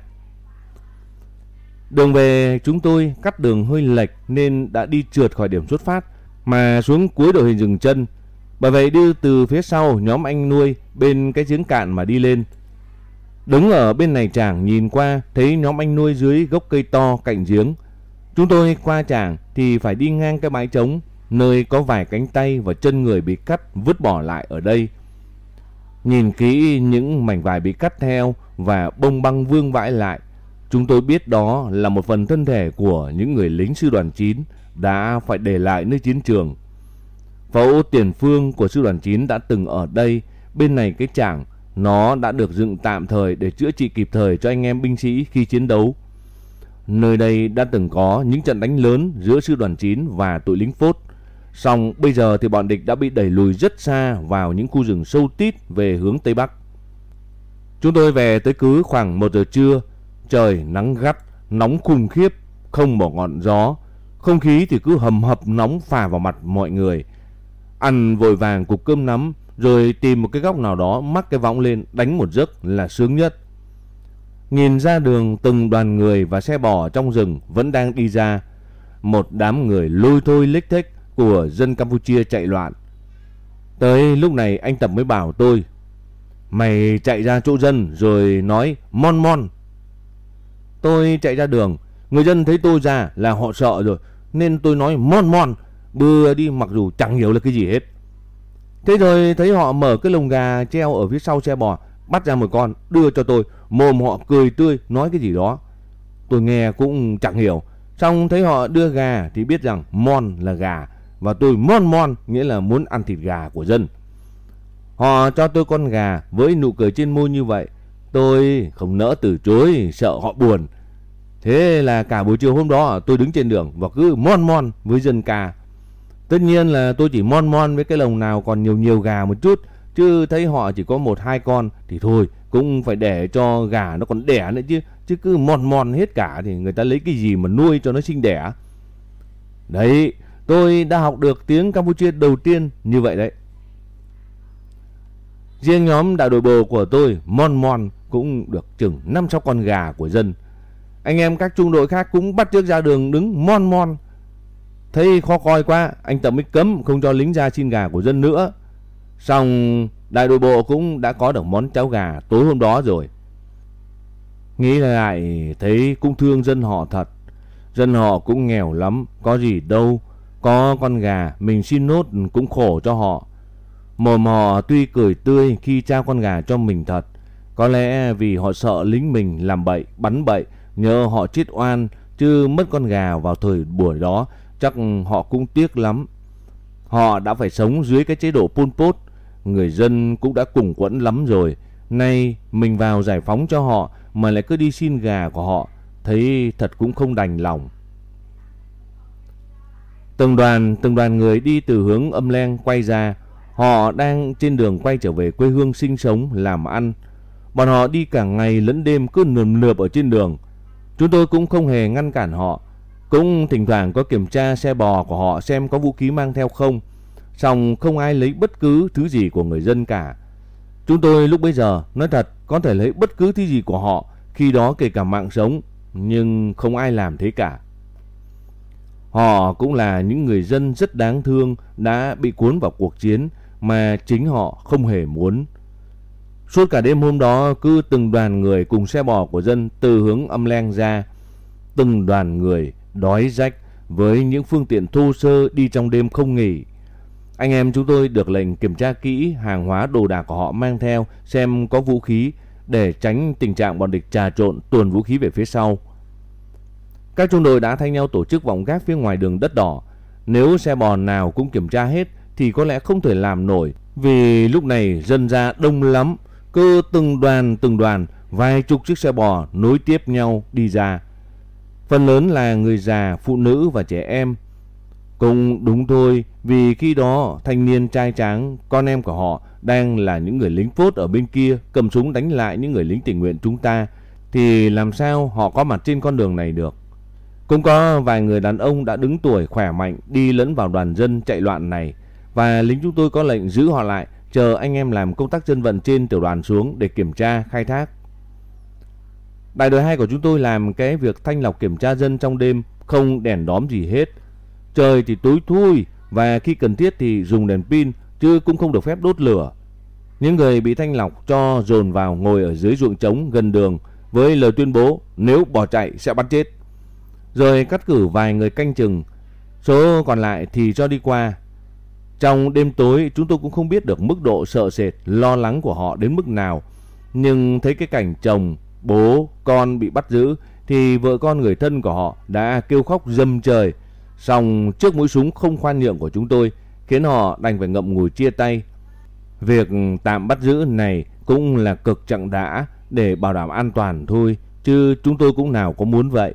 Đường về chúng tôi cắt đường hơi lệch nên đã đi trượt khỏi điểm xuất phát mà xuống cuối đội hình dừng chân. Bởi vậy đi từ phía sau nhóm anh nuôi bên cái giếng cạn mà đi lên. Đứng ở bên này chàng nhìn qua thấy nhóm anh nuôi dưới gốc cây to cạnh giếng. Chúng tôi qua chàng thì phải đi ngang cái bãi trống nơi có vài cánh tay và chân người bị cắt vứt bỏ lại ở đây. Nhìn kỹ những mảnh vải bị cắt theo và bông băng vương vãi lại, chúng tôi biết đó là một phần thân thể của những người lính sư đoàn 9 đã phải để lại nơi chiến trường. Phẫu tiền phương của sư đoàn 9 đã từng ở đây, bên này cái trảng, nó đã được dựng tạm thời để chữa trị kịp thời cho anh em binh sĩ khi chiến đấu. Nơi đây đã từng có những trận đánh lớn giữa sư đoàn 9 và tụi lính phốt. Xong bây giờ thì bọn địch đã bị đẩy lùi rất xa vào những khu rừng sâu tít về hướng Tây Bắc. Chúng tôi về tới cứ khoảng 1 giờ trưa, trời nắng gắt, nóng khủng khiếp, không một ngọn gió. Không khí thì cứ hầm hập nóng phà vào mặt mọi người. Ăn vội vàng cục cơm nắm, rồi tìm một cái góc nào đó mắc cái võng lên đánh một giấc là sướng nhất. Nhìn ra đường từng đoàn người và xe bò trong rừng vẫn đang đi ra. Một đám người lôi thôi lích thích của dân Campuchia chạy loạn. Tới lúc này anh Tập mới bảo tôi Mày chạy ra chỗ dân rồi nói mon mon. Tôi chạy ra đường, người dân thấy tôi ra là họ sợ rồi nên tôi nói mon mon, bưa đi mặc dù chẳng hiểu là cái gì hết. Thế rồi thấy họ mở cái lồng gà treo ở phía sau xe bò, bắt ra một con, đưa cho tôi, mồm họ cười tươi, nói cái gì đó. Tôi nghe cũng chẳng hiểu, xong thấy họ đưa gà thì biết rằng mon là gà, và tôi mon mon nghĩa là muốn ăn thịt gà của dân. Họ cho tôi con gà với nụ cười trên môi như vậy, tôi không nỡ từ chối, sợ họ buồn. Thế là cả buổi chiều hôm đó tôi đứng trên đường và cứ mon mon với dân ca. Tất nhiên là tôi chỉ mon mon với cái lồng nào còn nhiều nhiều gà một chút, chứ thấy họ chỉ có một hai con thì thôi cũng phải để cho gà nó còn đẻ nữa chứ chứ cứ mon mon hết cả thì người ta lấy cái gì mà nuôi cho nó sinh đẻ. Đấy tôi đã học được tiếng campuchia đầu tiên như vậy đấy. Riêng nhóm đại đội bồ của tôi mon mon cũng được chừng năm sáu con gà của dân. Anh em các trung đội khác cũng bắt trước ra đường đứng mon mon thấy khó coi quá anh tập mới cấm không cho lính ra xin gà của dân nữa Xong đại đội bộ cũng đã có được món cháo gà tối hôm đó rồi. Nghĩ lại thấy cũng thương dân họ thật. Dân họ cũng nghèo lắm, có gì đâu. Có con gà mình xin nốt cũng khổ cho họ. Mồm họ tuy cười tươi khi trao con gà cho mình thật. Có lẽ vì họ sợ lính mình làm bậy, bắn bậy, nhờ họ chết oan, chứ mất con gà vào thời buổi đó chắc họ cũng tiếc lắm. Họ đã phải sống dưới cái chế độ Pol Pot, người dân cũng đã cùng quẫn lắm rồi. Nay mình vào giải phóng cho họ mà lại cứ đi xin gà của họ, thấy thật cũng không đành lòng. Từng đoàn, từng đoàn người đi từ hướng âm len quay ra, họ đang trên đường quay trở về quê hương sinh sống, làm ăn. Bọn họ đi cả ngày lẫn đêm cứ nườm nượp ở trên đường. Chúng tôi cũng không hề ngăn cản họ, cũng thỉnh thoảng có kiểm tra xe bò của họ xem có vũ khí mang theo không. Xong không ai lấy bất cứ thứ gì của người dân cả. Chúng tôi lúc bây giờ, nói thật, có thể lấy bất cứ thứ gì của họ, khi đó kể cả mạng sống, nhưng không ai làm thế cả. Họ cũng là những người dân rất đáng thương đã bị cuốn vào cuộc chiến mà chính họ không hề muốn. Suốt cả đêm hôm đó, cứ từng đoàn người cùng xe bò của dân từ hướng âm len ra. Từng đoàn người đói rách với những phương tiện thô sơ đi trong đêm không nghỉ. Anh em chúng tôi được lệnh kiểm tra kỹ hàng hóa đồ đạc của họ mang theo, xem có vũ khí để tránh tình trạng bọn địch trà trộn tuồn vũ khí về phía sau. Các trung đội đã thay nhau tổ chức vòng gác phía ngoài đường đất đỏ. Nếu xe bò nào cũng kiểm tra hết thì có lẽ không thể làm nổi, vì lúc này dân ra đông lắm. Cơ từng đoàn từng đoàn, vài chục chiếc xe bò nối tiếp nhau đi ra. Phần lớn là người già, phụ nữ và trẻ em Cũng đúng thôi, vì khi đó thanh niên trai tráng, con em của họ đang là những người lính phốt ở bên kia cầm súng đánh lại những người lính tình nguyện chúng ta thì làm sao họ có mặt trên con đường này được. Cũng có vài người đàn ông đã đứng tuổi khỏe mạnh đi lẫn vào đoàn dân chạy loạn này và lính chúng tôi có lệnh giữ họ lại chờ anh em làm công tác dân vận trên tiểu đoàn xuống để kiểm tra khai thác. Đại đội 2 của chúng tôi làm cái việc thanh lọc kiểm tra dân trong đêm không đèn đóm gì hết. Trời thì tối thui và khi cần thiết thì dùng đèn pin chứ cũng không được phép đốt lửa. Những người bị thanh lọc cho dồn vào ngồi ở dưới ruộng trống gần đường với lời tuyên bố nếu bỏ chạy sẽ bắt chết. Rồi cắt cử vài người canh chừng, số còn lại thì cho đi qua. Trong đêm tối chúng tôi cũng không biết được mức độ sợ sệt, lo lắng của họ đến mức nào. Nhưng thấy cái cảnh chồng, bố, con bị bắt giữ thì vợ con người thân của họ đã kêu khóc dâm trời. song trước mũi súng không khoan nhượng của chúng tôi khiến họ đành phải ngậm ngùi chia tay. Việc tạm bắt giữ này cũng là cực chặng đã để bảo đảm an toàn thôi, chứ chúng tôi cũng nào có muốn vậy.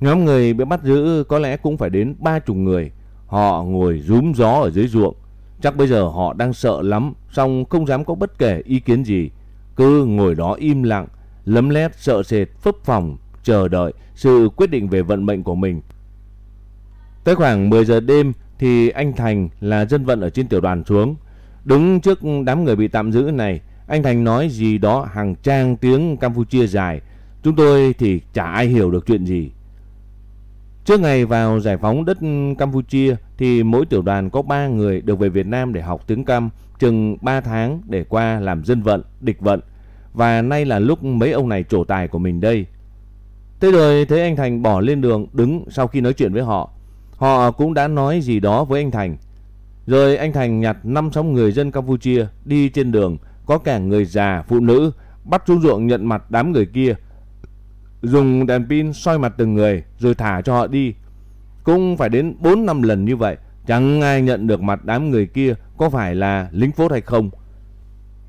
Nhóm người bị bắt giữ có lẽ cũng phải đến ba chục người. Họ ngồi rúm gió ở dưới ruộng. Chắc bây giờ họ đang sợ lắm, song không dám có bất kể ý kiến gì. Cứ ngồi đó im lặng, lấm lét sợ sệt phấp phòng, chờ đợi sự quyết định về vận mệnh của mình. Tới khoảng 10 giờ đêm thì anh Thành là dân vận ở trên tiểu đoàn xuống. Đứng trước đám người bị tạm giữ này, anh Thành nói gì đó hàng trang tiếng Campuchia dài. Chúng tôi thì chả ai hiểu được chuyện gì. Trước ngày vào giải phóng đất Campuchia thì mỗi tiểu đoàn có 3 người được về Việt Nam để học tiếng Cam chừng 3 tháng để qua làm dân vận, địch vận. Và nay là lúc mấy ông này trổ tài của mình đây. Thế rồi thấy anh Thành bỏ lên đường đứng sau khi nói chuyện với họ. Họ cũng đã nói gì đó với anh Thành. Rồi anh Thành nhặt 5-6 người dân Campuchia đi trên đường, có cả người già, phụ nữ, bắt xuống ruộng nhận mặt đám người kia. Dùng đèn pin soi mặt từng người rồi thả cho họ đi. Cũng phải đến 4 năm lần như vậy, chẳng ai nhận được mặt đám người kia có phải là lính phốt hay không.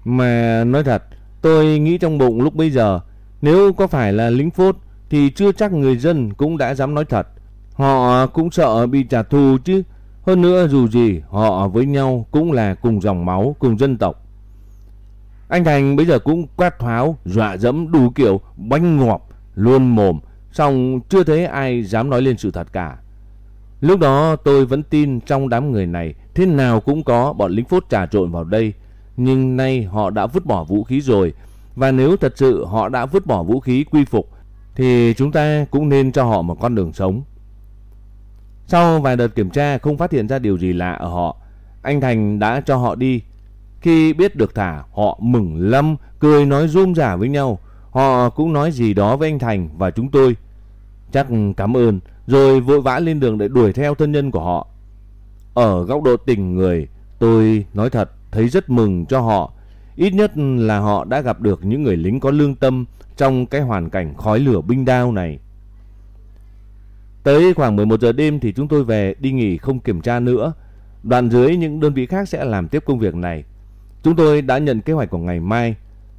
Mà nói thật, tôi nghĩ trong bụng lúc bây giờ, nếu có phải là lính phốt thì chưa chắc người dân cũng đã dám nói thật. Họ cũng sợ bị trả thù chứ. Hơn nữa dù gì họ với nhau cũng là cùng dòng máu, cùng dân tộc. Anh Thành bây giờ cũng quát tháo, dọa dẫm đủ kiểu, bánh ngọp, luôn mồm. Xong chưa thấy ai dám nói lên sự thật cả. Lúc đó tôi vẫn tin trong đám người này thế nào cũng có bọn lính phốt trà trộn vào đây. Nhưng nay họ đã vứt bỏ vũ khí rồi. Và nếu thật sự họ đã vứt bỏ vũ khí quy phục thì chúng ta cũng nên cho họ một con đường sống. Sau vài đợt kiểm tra không phát hiện ra điều gì lạ ở họ, anh Thành đã cho họ đi. Khi biết được thả, họ mừng lắm, cười nói rôm rả với nhau. Họ cũng nói gì đó với anh Thành và chúng tôi. Chắc cảm ơn, rồi vội vã lên đường để đuổi theo thân nhân của họ. Ở góc độ tình người, tôi nói thật thấy rất mừng cho họ. Ít nhất là họ đã gặp được những người lính có lương tâm trong cái hoàn cảnh khói lửa binh đao này. Tới khoảng 11 giờ đêm thì chúng tôi về đi nghỉ không kiểm tra nữa. Đoạn dưới những đơn vị khác sẽ làm tiếp công việc này. Chúng tôi đã nhận kế hoạch của ngày mai.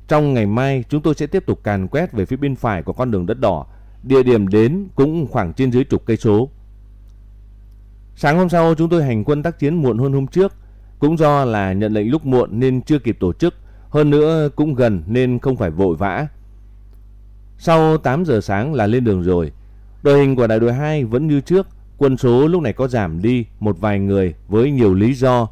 Trong ngày mai chúng tôi sẽ tiếp tục càn quét về phía bên phải của con đường đất đỏ. Địa điểm đến cũng khoảng trên dưới chục cây số. Sáng hôm sau chúng tôi hành quân tác chiến muộn hơn hôm trước. Cũng do là nhận lệnh lúc muộn nên chưa kịp tổ chức. Hơn nữa cũng gần nên không phải vội vã. Sau 8 giờ sáng là lên đường rồi. Đội hình của đại đội 2 vẫn như trước, quân số lúc này có giảm đi một vài người với nhiều lý do.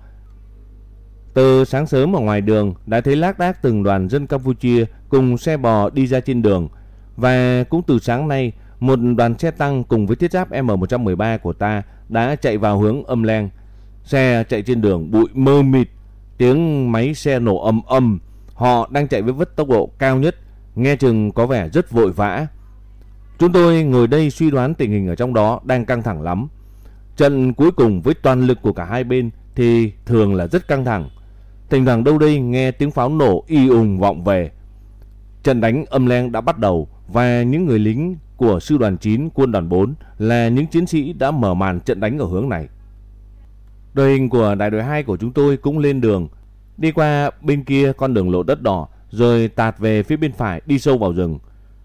Từ sáng sớm ở ngoài đường đã thấy lác đác từng đoàn dân Campuchia cùng xe bò đi ra trên đường và cũng từ sáng nay một đoàn xe tăng cùng với thiết giáp M113 của ta đã chạy vào hướng âm len. Xe chạy trên đường bụi mơ mịt, tiếng máy xe nổ âm âm. Họ đang chạy với vất tốc độ cao nhất, nghe chừng có vẻ rất vội vã. Chúng tôi ngồi đây suy đoán tình hình ở trong đó đang căng thẳng lắm. Trận cuối cùng với toàn lực của cả hai bên thì thường là rất căng thẳng. Thỉnh thoảng đâu đây nghe tiếng pháo nổ y ùng vọng về. Trận đánh âm len đã bắt đầu và những người lính của sư đoàn 9 quân đoàn 4 là những chiến sĩ đã mở màn trận đánh ở hướng này. Đội hình của đại đội 2 của chúng tôi cũng lên đường, đi qua bên kia con đường lộ đất đỏ rồi tạt về phía bên phải đi sâu vào rừng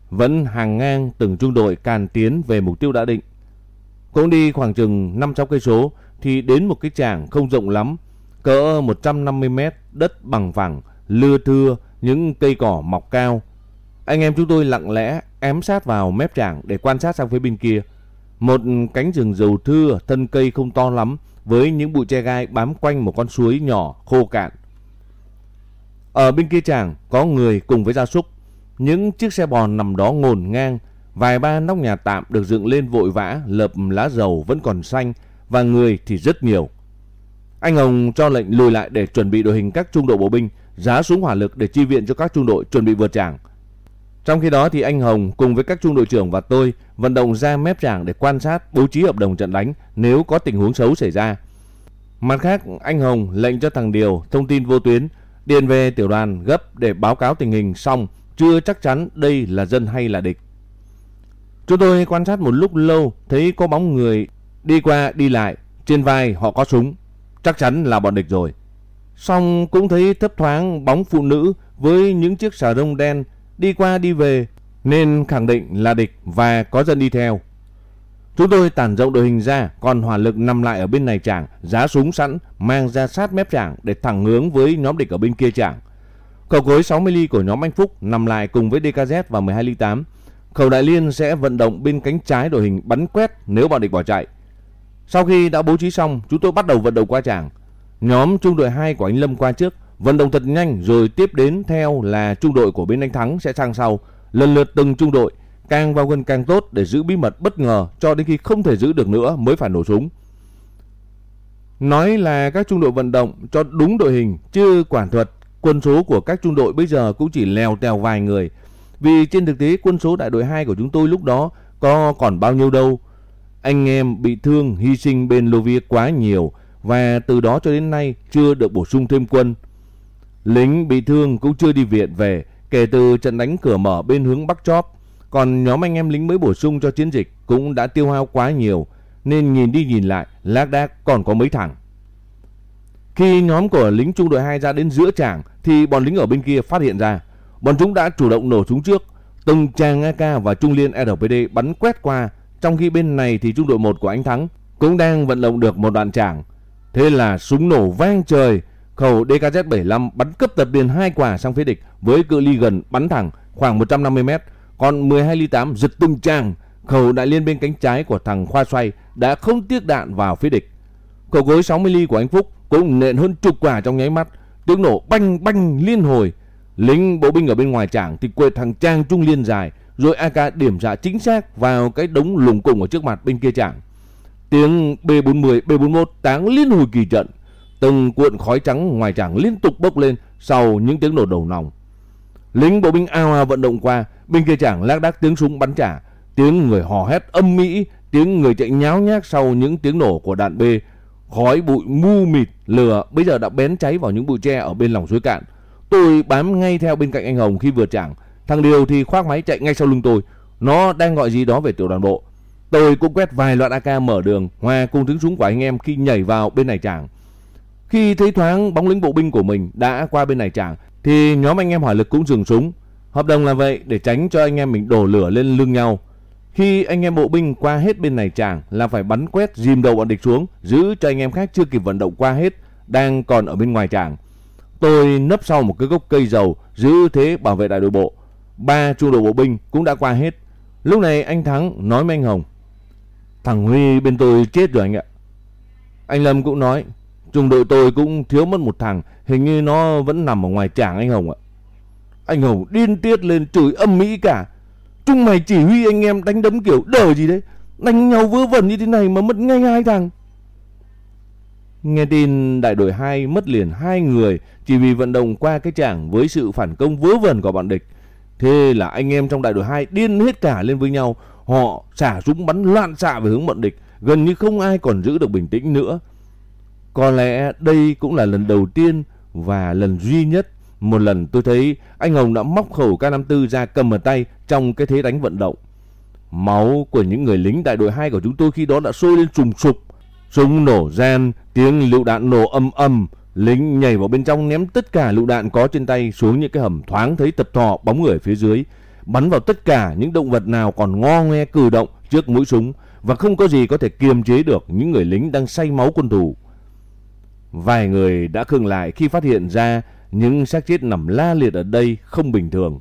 vẫn hàng ngang từng trung đội càn tiến về mục tiêu đã định. Cũng đi khoảng chừng 5-6 cây số thì đến một cái trảng không rộng lắm, cỡ 150 mét, đất bằng phẳng, lưa thưa, những cây cỏ mọc cao. Anh em chúng tôi lặng lẽ ém sát vào mép tràng để quan sát sang phía bên kia. Một cánh rừng dầu thưa, thân cây không to lắm, với những bụi tre gai bám quanh một con suối nhỏ khô cạn. Ở bên kia tràng có người cùng với gia súc. Những chiếc xe bò nằm đó ngổn ngang. Vài ba nóc nhà tạm được dựng lên vội vã, lợp lá dầu vẫn còn xanh và người thì rất nhiều. Anh Hồng cho lệnh lùi lại để chuẩn bị đội hình các trung đội bộ binh, giá súng hỏa lực để chi viện cho các trung đội chuẩn bị vượt tràng. Trong khi đó thì anh Hồng cùng với các trung đội trưởng và tôi vận động ra mép tràng để quan sát bố trí hợp đồng trận đánh nếu có tình huống xấu xảy ra. Mặt khác, anh Hồng lệnh cho thằng Điều thông tin vô tuyến, điền về tiểu đoàn gấp để báo cáo tình hình xong, chưa chắc chắn đây là dân hay là địch. Chúng tôi quan sát một lúc lâu, thấy có bóng người đi qua đi lại, trên vai họ có súng, chắc chắn là bọn địch rồi. Xong cũng thấy thấp thoáng bóng phụ nữ với những chiếc xà rông đen đi qua đi về nên khẳng định là địch và có dân đi theo. Chúng tôi tản rộng đội hình ra, còn hỏa lực nằm lại ở bên này chảng, giá súng sẵn, mang ra sát mép chảng để thẳng hướng với nhóm địch ở bên kia chảng. Khẩu cối 60 ly của nhóm anh Phúc nằm lại cùng với DKZ và 12 ly 8. Khẩu đại liên sẽ vận động bên cánh trái đội hình bắn quét nếu bọn địch bỏ chạy. Sau khi đã bố trí xong, chúng tôi bắt đầu vận động qua chảng. Nhóm trung đội 2 của anh Lâm qua trước, vận động thật nhanh rồi tiếp đến theo là trung đội của bên anh Thắng sẽ sang sau, lần lượt từng trung đội càng vào gần càng tốt để giữ bí mật bất ngờ cho đến khi không thể giữ được nữa mới phải nổ súng. Nói là các trung đội vận động cho đúng đội hình chưa quản thuật, quân số của các trung đội bây giờ cũng chỉ lèo tèo vài người. Vì trên thực tế quân số đại đội 2 của chúng tôi lúc đó có còn bao nhiêu đâu. Anh em bị thương, hy sinh bên Lô quá nhiều và từ đó cho đến nay chưa được bổ sung thêm quân. Lính bị thương cũng chưa đi viện về kể từ trận đánh cửa mở bên hướng Bắc Chóp. Còn nhóm anh em lính mới bổ sung cho chiến dịch cũng đã tiêu hao quá nhiều nên nhìn đi nhìn lại lác đác còn có mấy thằng. Khi nhóm của lính trung đội 2 ra đến giữa trảng, thì bọn lính ở bên kia phát hiện ra. Bọn chúng đã chủ động nổ súng trước. Từng trang AK và trung liên RPD bắn quét qua. Trong khi bên này thì trung đội 1 của anh Thắng cũng đang vận động được một đoạn trảng. Thế là súng nổ vang trời. Khẩu DKZ-75 bắn cấp tập liền hai quả sang phía địch với cự ly gần bắn thẳng khoảng 150 mét còn 12 ly 8 giật tung trang, khẩu đại liên bên cánh trái của thằng Khoa Xoay đã không tiếc đạn vào phía địch. Khẩu gối 60 ly của anh Phúc cũng nện hơn chục quả trong nháy mắt, tiếng nổ banh banh liên hồi. Lính bộ binh ở bên ngoài trảng thì quệt thằng trang trung liên dài, rồi AK điểm dạ chính xác vào cái đống lùng cùng ở trước mặt bên kia trảng. Tiếng B40, B41 táng liên hồi kỳ trận, từng cuộn khói trắng ngoài trảng liên tục bốc lên sau những tiếng nổ đầu nòng. Lính bộ binh ao ao vận động qua, bên kia tràng lác đác tiếng súng bắn trả, tiếng người hò hét âm mỹ, tiếng người chạy nháo nhác sau những tiếng nổ của đạn B. Khói bụi mu mịt, lửa bây giờ đã bén cháy vào những bụi tre ở bên lòng suối cạn. Tôi bám ngay theo bên cạnh anh Hồng khi vừa chẳng. Thằng Điều thì khoác máy chạy ngay sau lưng tôi. Nó đang gọi gì đó về tiểu đoàn bộ. Tôi cũng quét vài loạt AK mở đường, hòa cùng tiếng súng của anh em khi nhảy vào bên này chàng. Khi thấy thoáng bóng lính bộ binh của mình đã qua bên này chàng, thì nhóm anh em hỏa lực cũng dừng súng. Hợp đồng là vậy để tránh cho anh em mình đổ lửa lên lưng nhau. Khi anh em bộ binh qua hết bên này chàng là phải bắn quét dìm đầu bọn địch xuống, giữ cho anh em khác chưa kịp vận động qua hết, đang còn ở bên ngoài tràng. Tôi nấp sau một cái gốc cây dầu, giữ thế bảo vệ đại đội bộ. Ba trung đội bộ binh cũng đã qua hết. Lúc này anh Thắng nói với anh Hồng. Thằng Huy bên tôi chết rồi anh ạ. Anh Lâm cũng nói, trung đội tôi cũng thiếu mất một thằng, hình như nó vẫn nằm ở ngoài tràng anh Hồng ạ. Anh Hồng điên tiết lên chửi âm mỹ cả. Chúng mày chỉ huy anh em đánh đấm kiểu đờ gì đấy. Đánh nhau vớ vẩn như thế này mà mất ngay hai thằng. Nghe tin đại đội 2 mất liền hai người chỉ vì vận động qua cái trảng với sự phản công vớ vẩn của bọn địch. Thế là anh em trong đại đội 2 điên hết cả lên với nhau. Họ xả súng bắn loạn xạ về hướng bọn địch. Gần như không ai còn giữ được bình tĩnh nữa. Có lẽ đây cũng là lần đầu tiên và lần duy nhất một lần tôi thấy anh Hồng đã móc khẩu K54 ra cầm ở tay trong cái thế đánh vận động. Máu của những người lính đại đội 2 của chúng tôi khi đó đã sôi lên trùng sục. Súng nổ gian, tiếng lựu đạn nổ âm âm. Lính nhảy vào bên trong ném tất cả lựu đạn có trên tay xuống những cái hầm thoáng thấy tập thọ bóng người phía dưới. Bắn vào tất cả những động vật nào còn ngo ngoe cử động trước mũi súng. và không có gì có thể kiềm chế được những người lính đang say máu quân thù. Vài người đã khựng lại khi phát hiện ra những xác chết nằm la liệt ở đây không bình thường.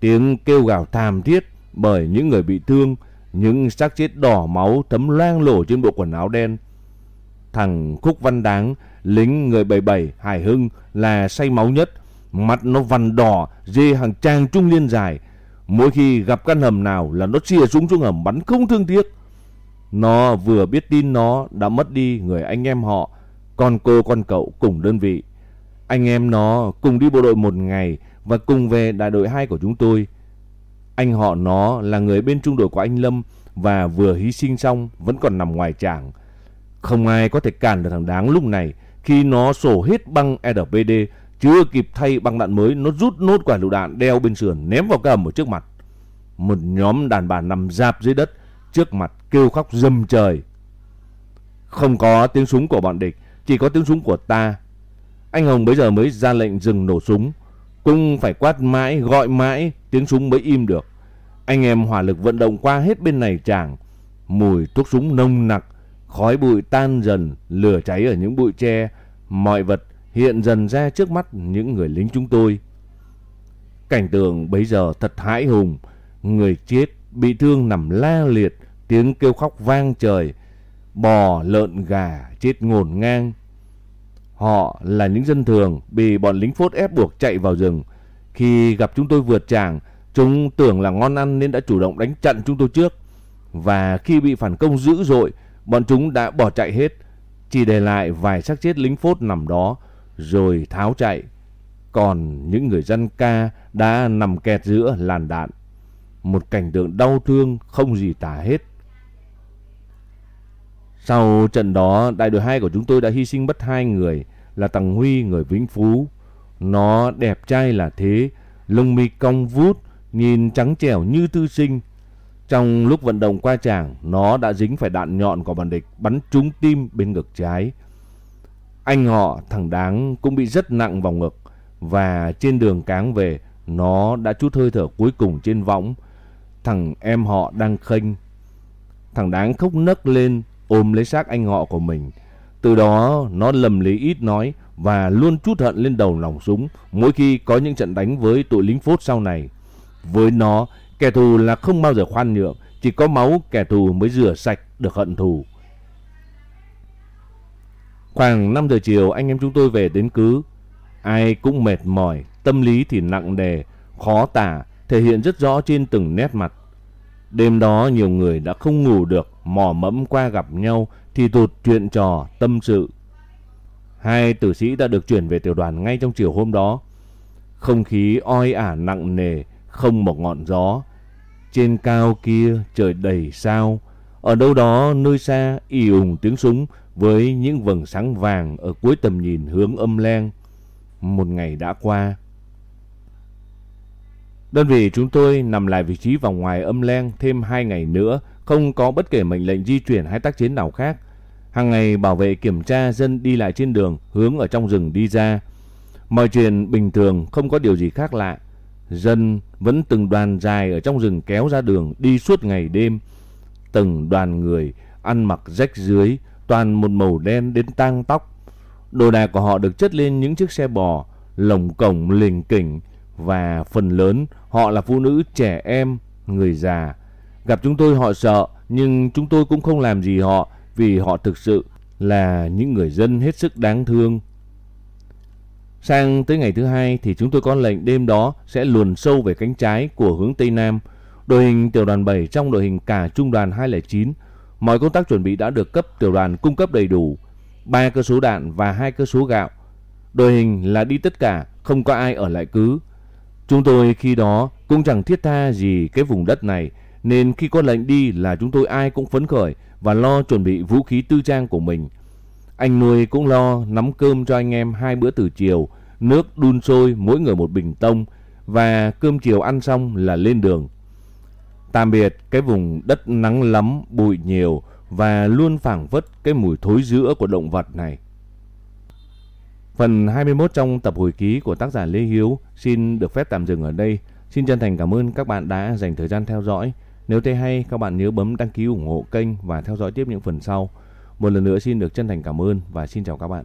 Tiếng kêu gào thảm thiết bởi những người bị thương, những xác chết đỏ máu thấm loang lổ trên bộ quần áo đen. Thằng Khúc Văn Đáng, lính người 77 Hải Hưng là say máu nhất, mặt nó vằn đỏ, dê hàng trang trung liên dài. Mỗi khi gặp căn hầm nào là nó chia súng xuống hầm bắn không thương tiếc. Nó vừa biết tin nó đã mất đi người anh em họ, con cô con cậu cùng đơn vị. Anh em nó cùng đi bộ đội một ngày và cùng về đại đội 2 của chúng tôi. Anh họ nó là người bên trung đội của anh Lâm và vừa hy sinh xong vẫn còn nằm ngoài trảng. Không ai có thể cản được thằng đáng lúc này khi nó sổ hết băng RPD chưa kịp thay băng đạn mới nó rút nốt quả lựu đạn đeo bên sườn ném vào cầm ở trước mặt. Một nhóm đàn bà nằm dạp dưới đất trước mặt kêu khóc dâm trời. Không có tiếng súng của bọn địch, chỉ có tiếng súng của ta. Anh Hồng bây giờ mới ra lệnh dừng nổ súng. Cũng phải quát mãi, gọi mãi, tiếng súng mới im được. Anh em hỏa lực vận động qua hết bên này chàng. Mùi thuốc súng nông nặc, khói bụi tan dần, lửa cháy ở những bụi tre. Mọi vật hiện dần ra trước mắt những người lính chúng tôi. Cảnh tượng bấy giờ thật hãi hùng. Người chết, bị thương nằm la liệt, tiếng kêu khóc vang trời. Bò, lợn, gà chết ngổn ngang. Họ là những dân thường bị bọn lính phốt ép buộc chạy vào rừng. Khi gặp chúng tôi vượt tràng, chúng tưởng là ngon ăn nên đã chủ động đánh chặn chúng tôi trước. Và khi bị phản công dữ dội, bọn chúng đã bỏ chạy hết, chỉ để lại vài xác chết lính phốt nằm đó rồi tháo chạy. Còn những người dân ca đã nằm kẹt giữa làn đạn. Một cảnh tượng đau thương không gì tả hết. Sau trận đó, đại đội 2 của chúng tôi đã hy sinh mất hai người là Tằng Huy người Vĩnh Phú. Nó đẹp trai là thế, lông mi cong vút, nhìn trắng trẻo như tư sinh. Trong lúc vận động qua tràng, nó đã dính phải đạn nhọn của bọn địch bắn trúng tim bên ngực trái. Anh họ thằng Đáng cũng bị rất nặng vào ngực và trên đường cáng về nó đã chút hơi thở cuối cùng trên võng. Thằng em họ đang khênh. Thằng Đáng khóc nấc lên ôm lấy xác anh họ của mình. Từ đó nó lầm lý ít nói và luôn chút hận lên đầu lòng súng mỗi khi có những trận đánh với tụi lính phốt sau này. Với nó, kẻ thù là không bao giờ khoan nhượng, chỉ có máu kẻ thù mới rửa sạch được hận thù. Khoảng 5 giờ chiều anh em chúng tôi về đến cứ. Ai cũng mệt mỏi, tâm lý thì nặng nề, khó tả, thể hiện rất rõ trên từng nét mặt. Đêm đó nhiều người đã không ngủ được, mò mẫm qua gặp nhau thì tụt chuyện trò, tâm sự. Hai tử sĩ đã được chuyển về tiểu đoàn ngay trong chiều hôm đó. Không khí oi ả nặng nề, không một ngọn gió. Trên cao kia trời đầy sao, ở đâu đó nơi xa ì ùng tiếng súng với những vầng sáng vàng ở cuối tầm nhìn hướng âm len. Một ngày đã qua. Đơn vị chúng tôi nằm lại vị trí vòng ngoài âm len thêm hai ngày nữa, không có bất kể mệnh lệnh di chuyển hay tác chiến nào khác. Hàng ngày bảo vệ kiểm tra dân đi lại trên đường hướng ở trong rừng đi ra. Mọi chuyện bình thường không có điều gì khác lạ. Dân vẫn từng đoàn dài ở trong rừng kéo ra đường đi suốt ngày đêm. Từng đoàn người ăn mặc rách dưới, toàn một màu đen đến tang tóc. Đồ đạc của họ được chất lên những chiếc xe bò, lồng cổng lình kỉnh và phần lớn họ là phụ nữ trẻ em, người già. Gặp chúng tôi họ sợ nhưng chúng tôi cũng không làm gì họ vì họ thực sự là những người dân hết sức đáng thương. Sang tới ngày thứ hai thì chúng tôi có lệnh đêm đó sẽ luồn sâu về cánh trái của hướng Tây Nam. Đội hình tiểu đoàn 7 trong đội hình cả trung đoàn 209 Mọi công tác chuẩn bị đã được cấp tiểu đoàn cung cấp đầy đủ, ba cơ số đạn và hai cơ số gạo. Đội hình là đi tất cả, không có ai ở lại cứ. Chúng tôi khi đó cũng chẳng thiết tha gì cái vùng đất này, nên khi có lệnh đi là chúng tôi ai cũng phấn khởi và lo chuẩn bị vũ khí tư trang của mình. Anh nuôi cũng lo nắm cơm cho anh em hai bữa từ chiều, nước đun sôi mỗi người một bình tông và cơm chiều ăn xong là lên đường. Tạm biệt cái vùng đất nắng lắm, bụi nhiều và luôn phảng phất cái mùi thối rữa của động vật này. Phần 21 trong tập hồi ký của tác giả Lê Hiếu xin được phép tạm dừng ở đây. Xin chân thành cảm ơn các bạn đã dành thời gian theo dõi. Nếu thấy hay, các bạn nhớ bấm đăng ký ủng hộ kênh và theo dõi tiếp những phần sau. Một lần nữa xin được chân thành cảm ơn và xin chào các bạn.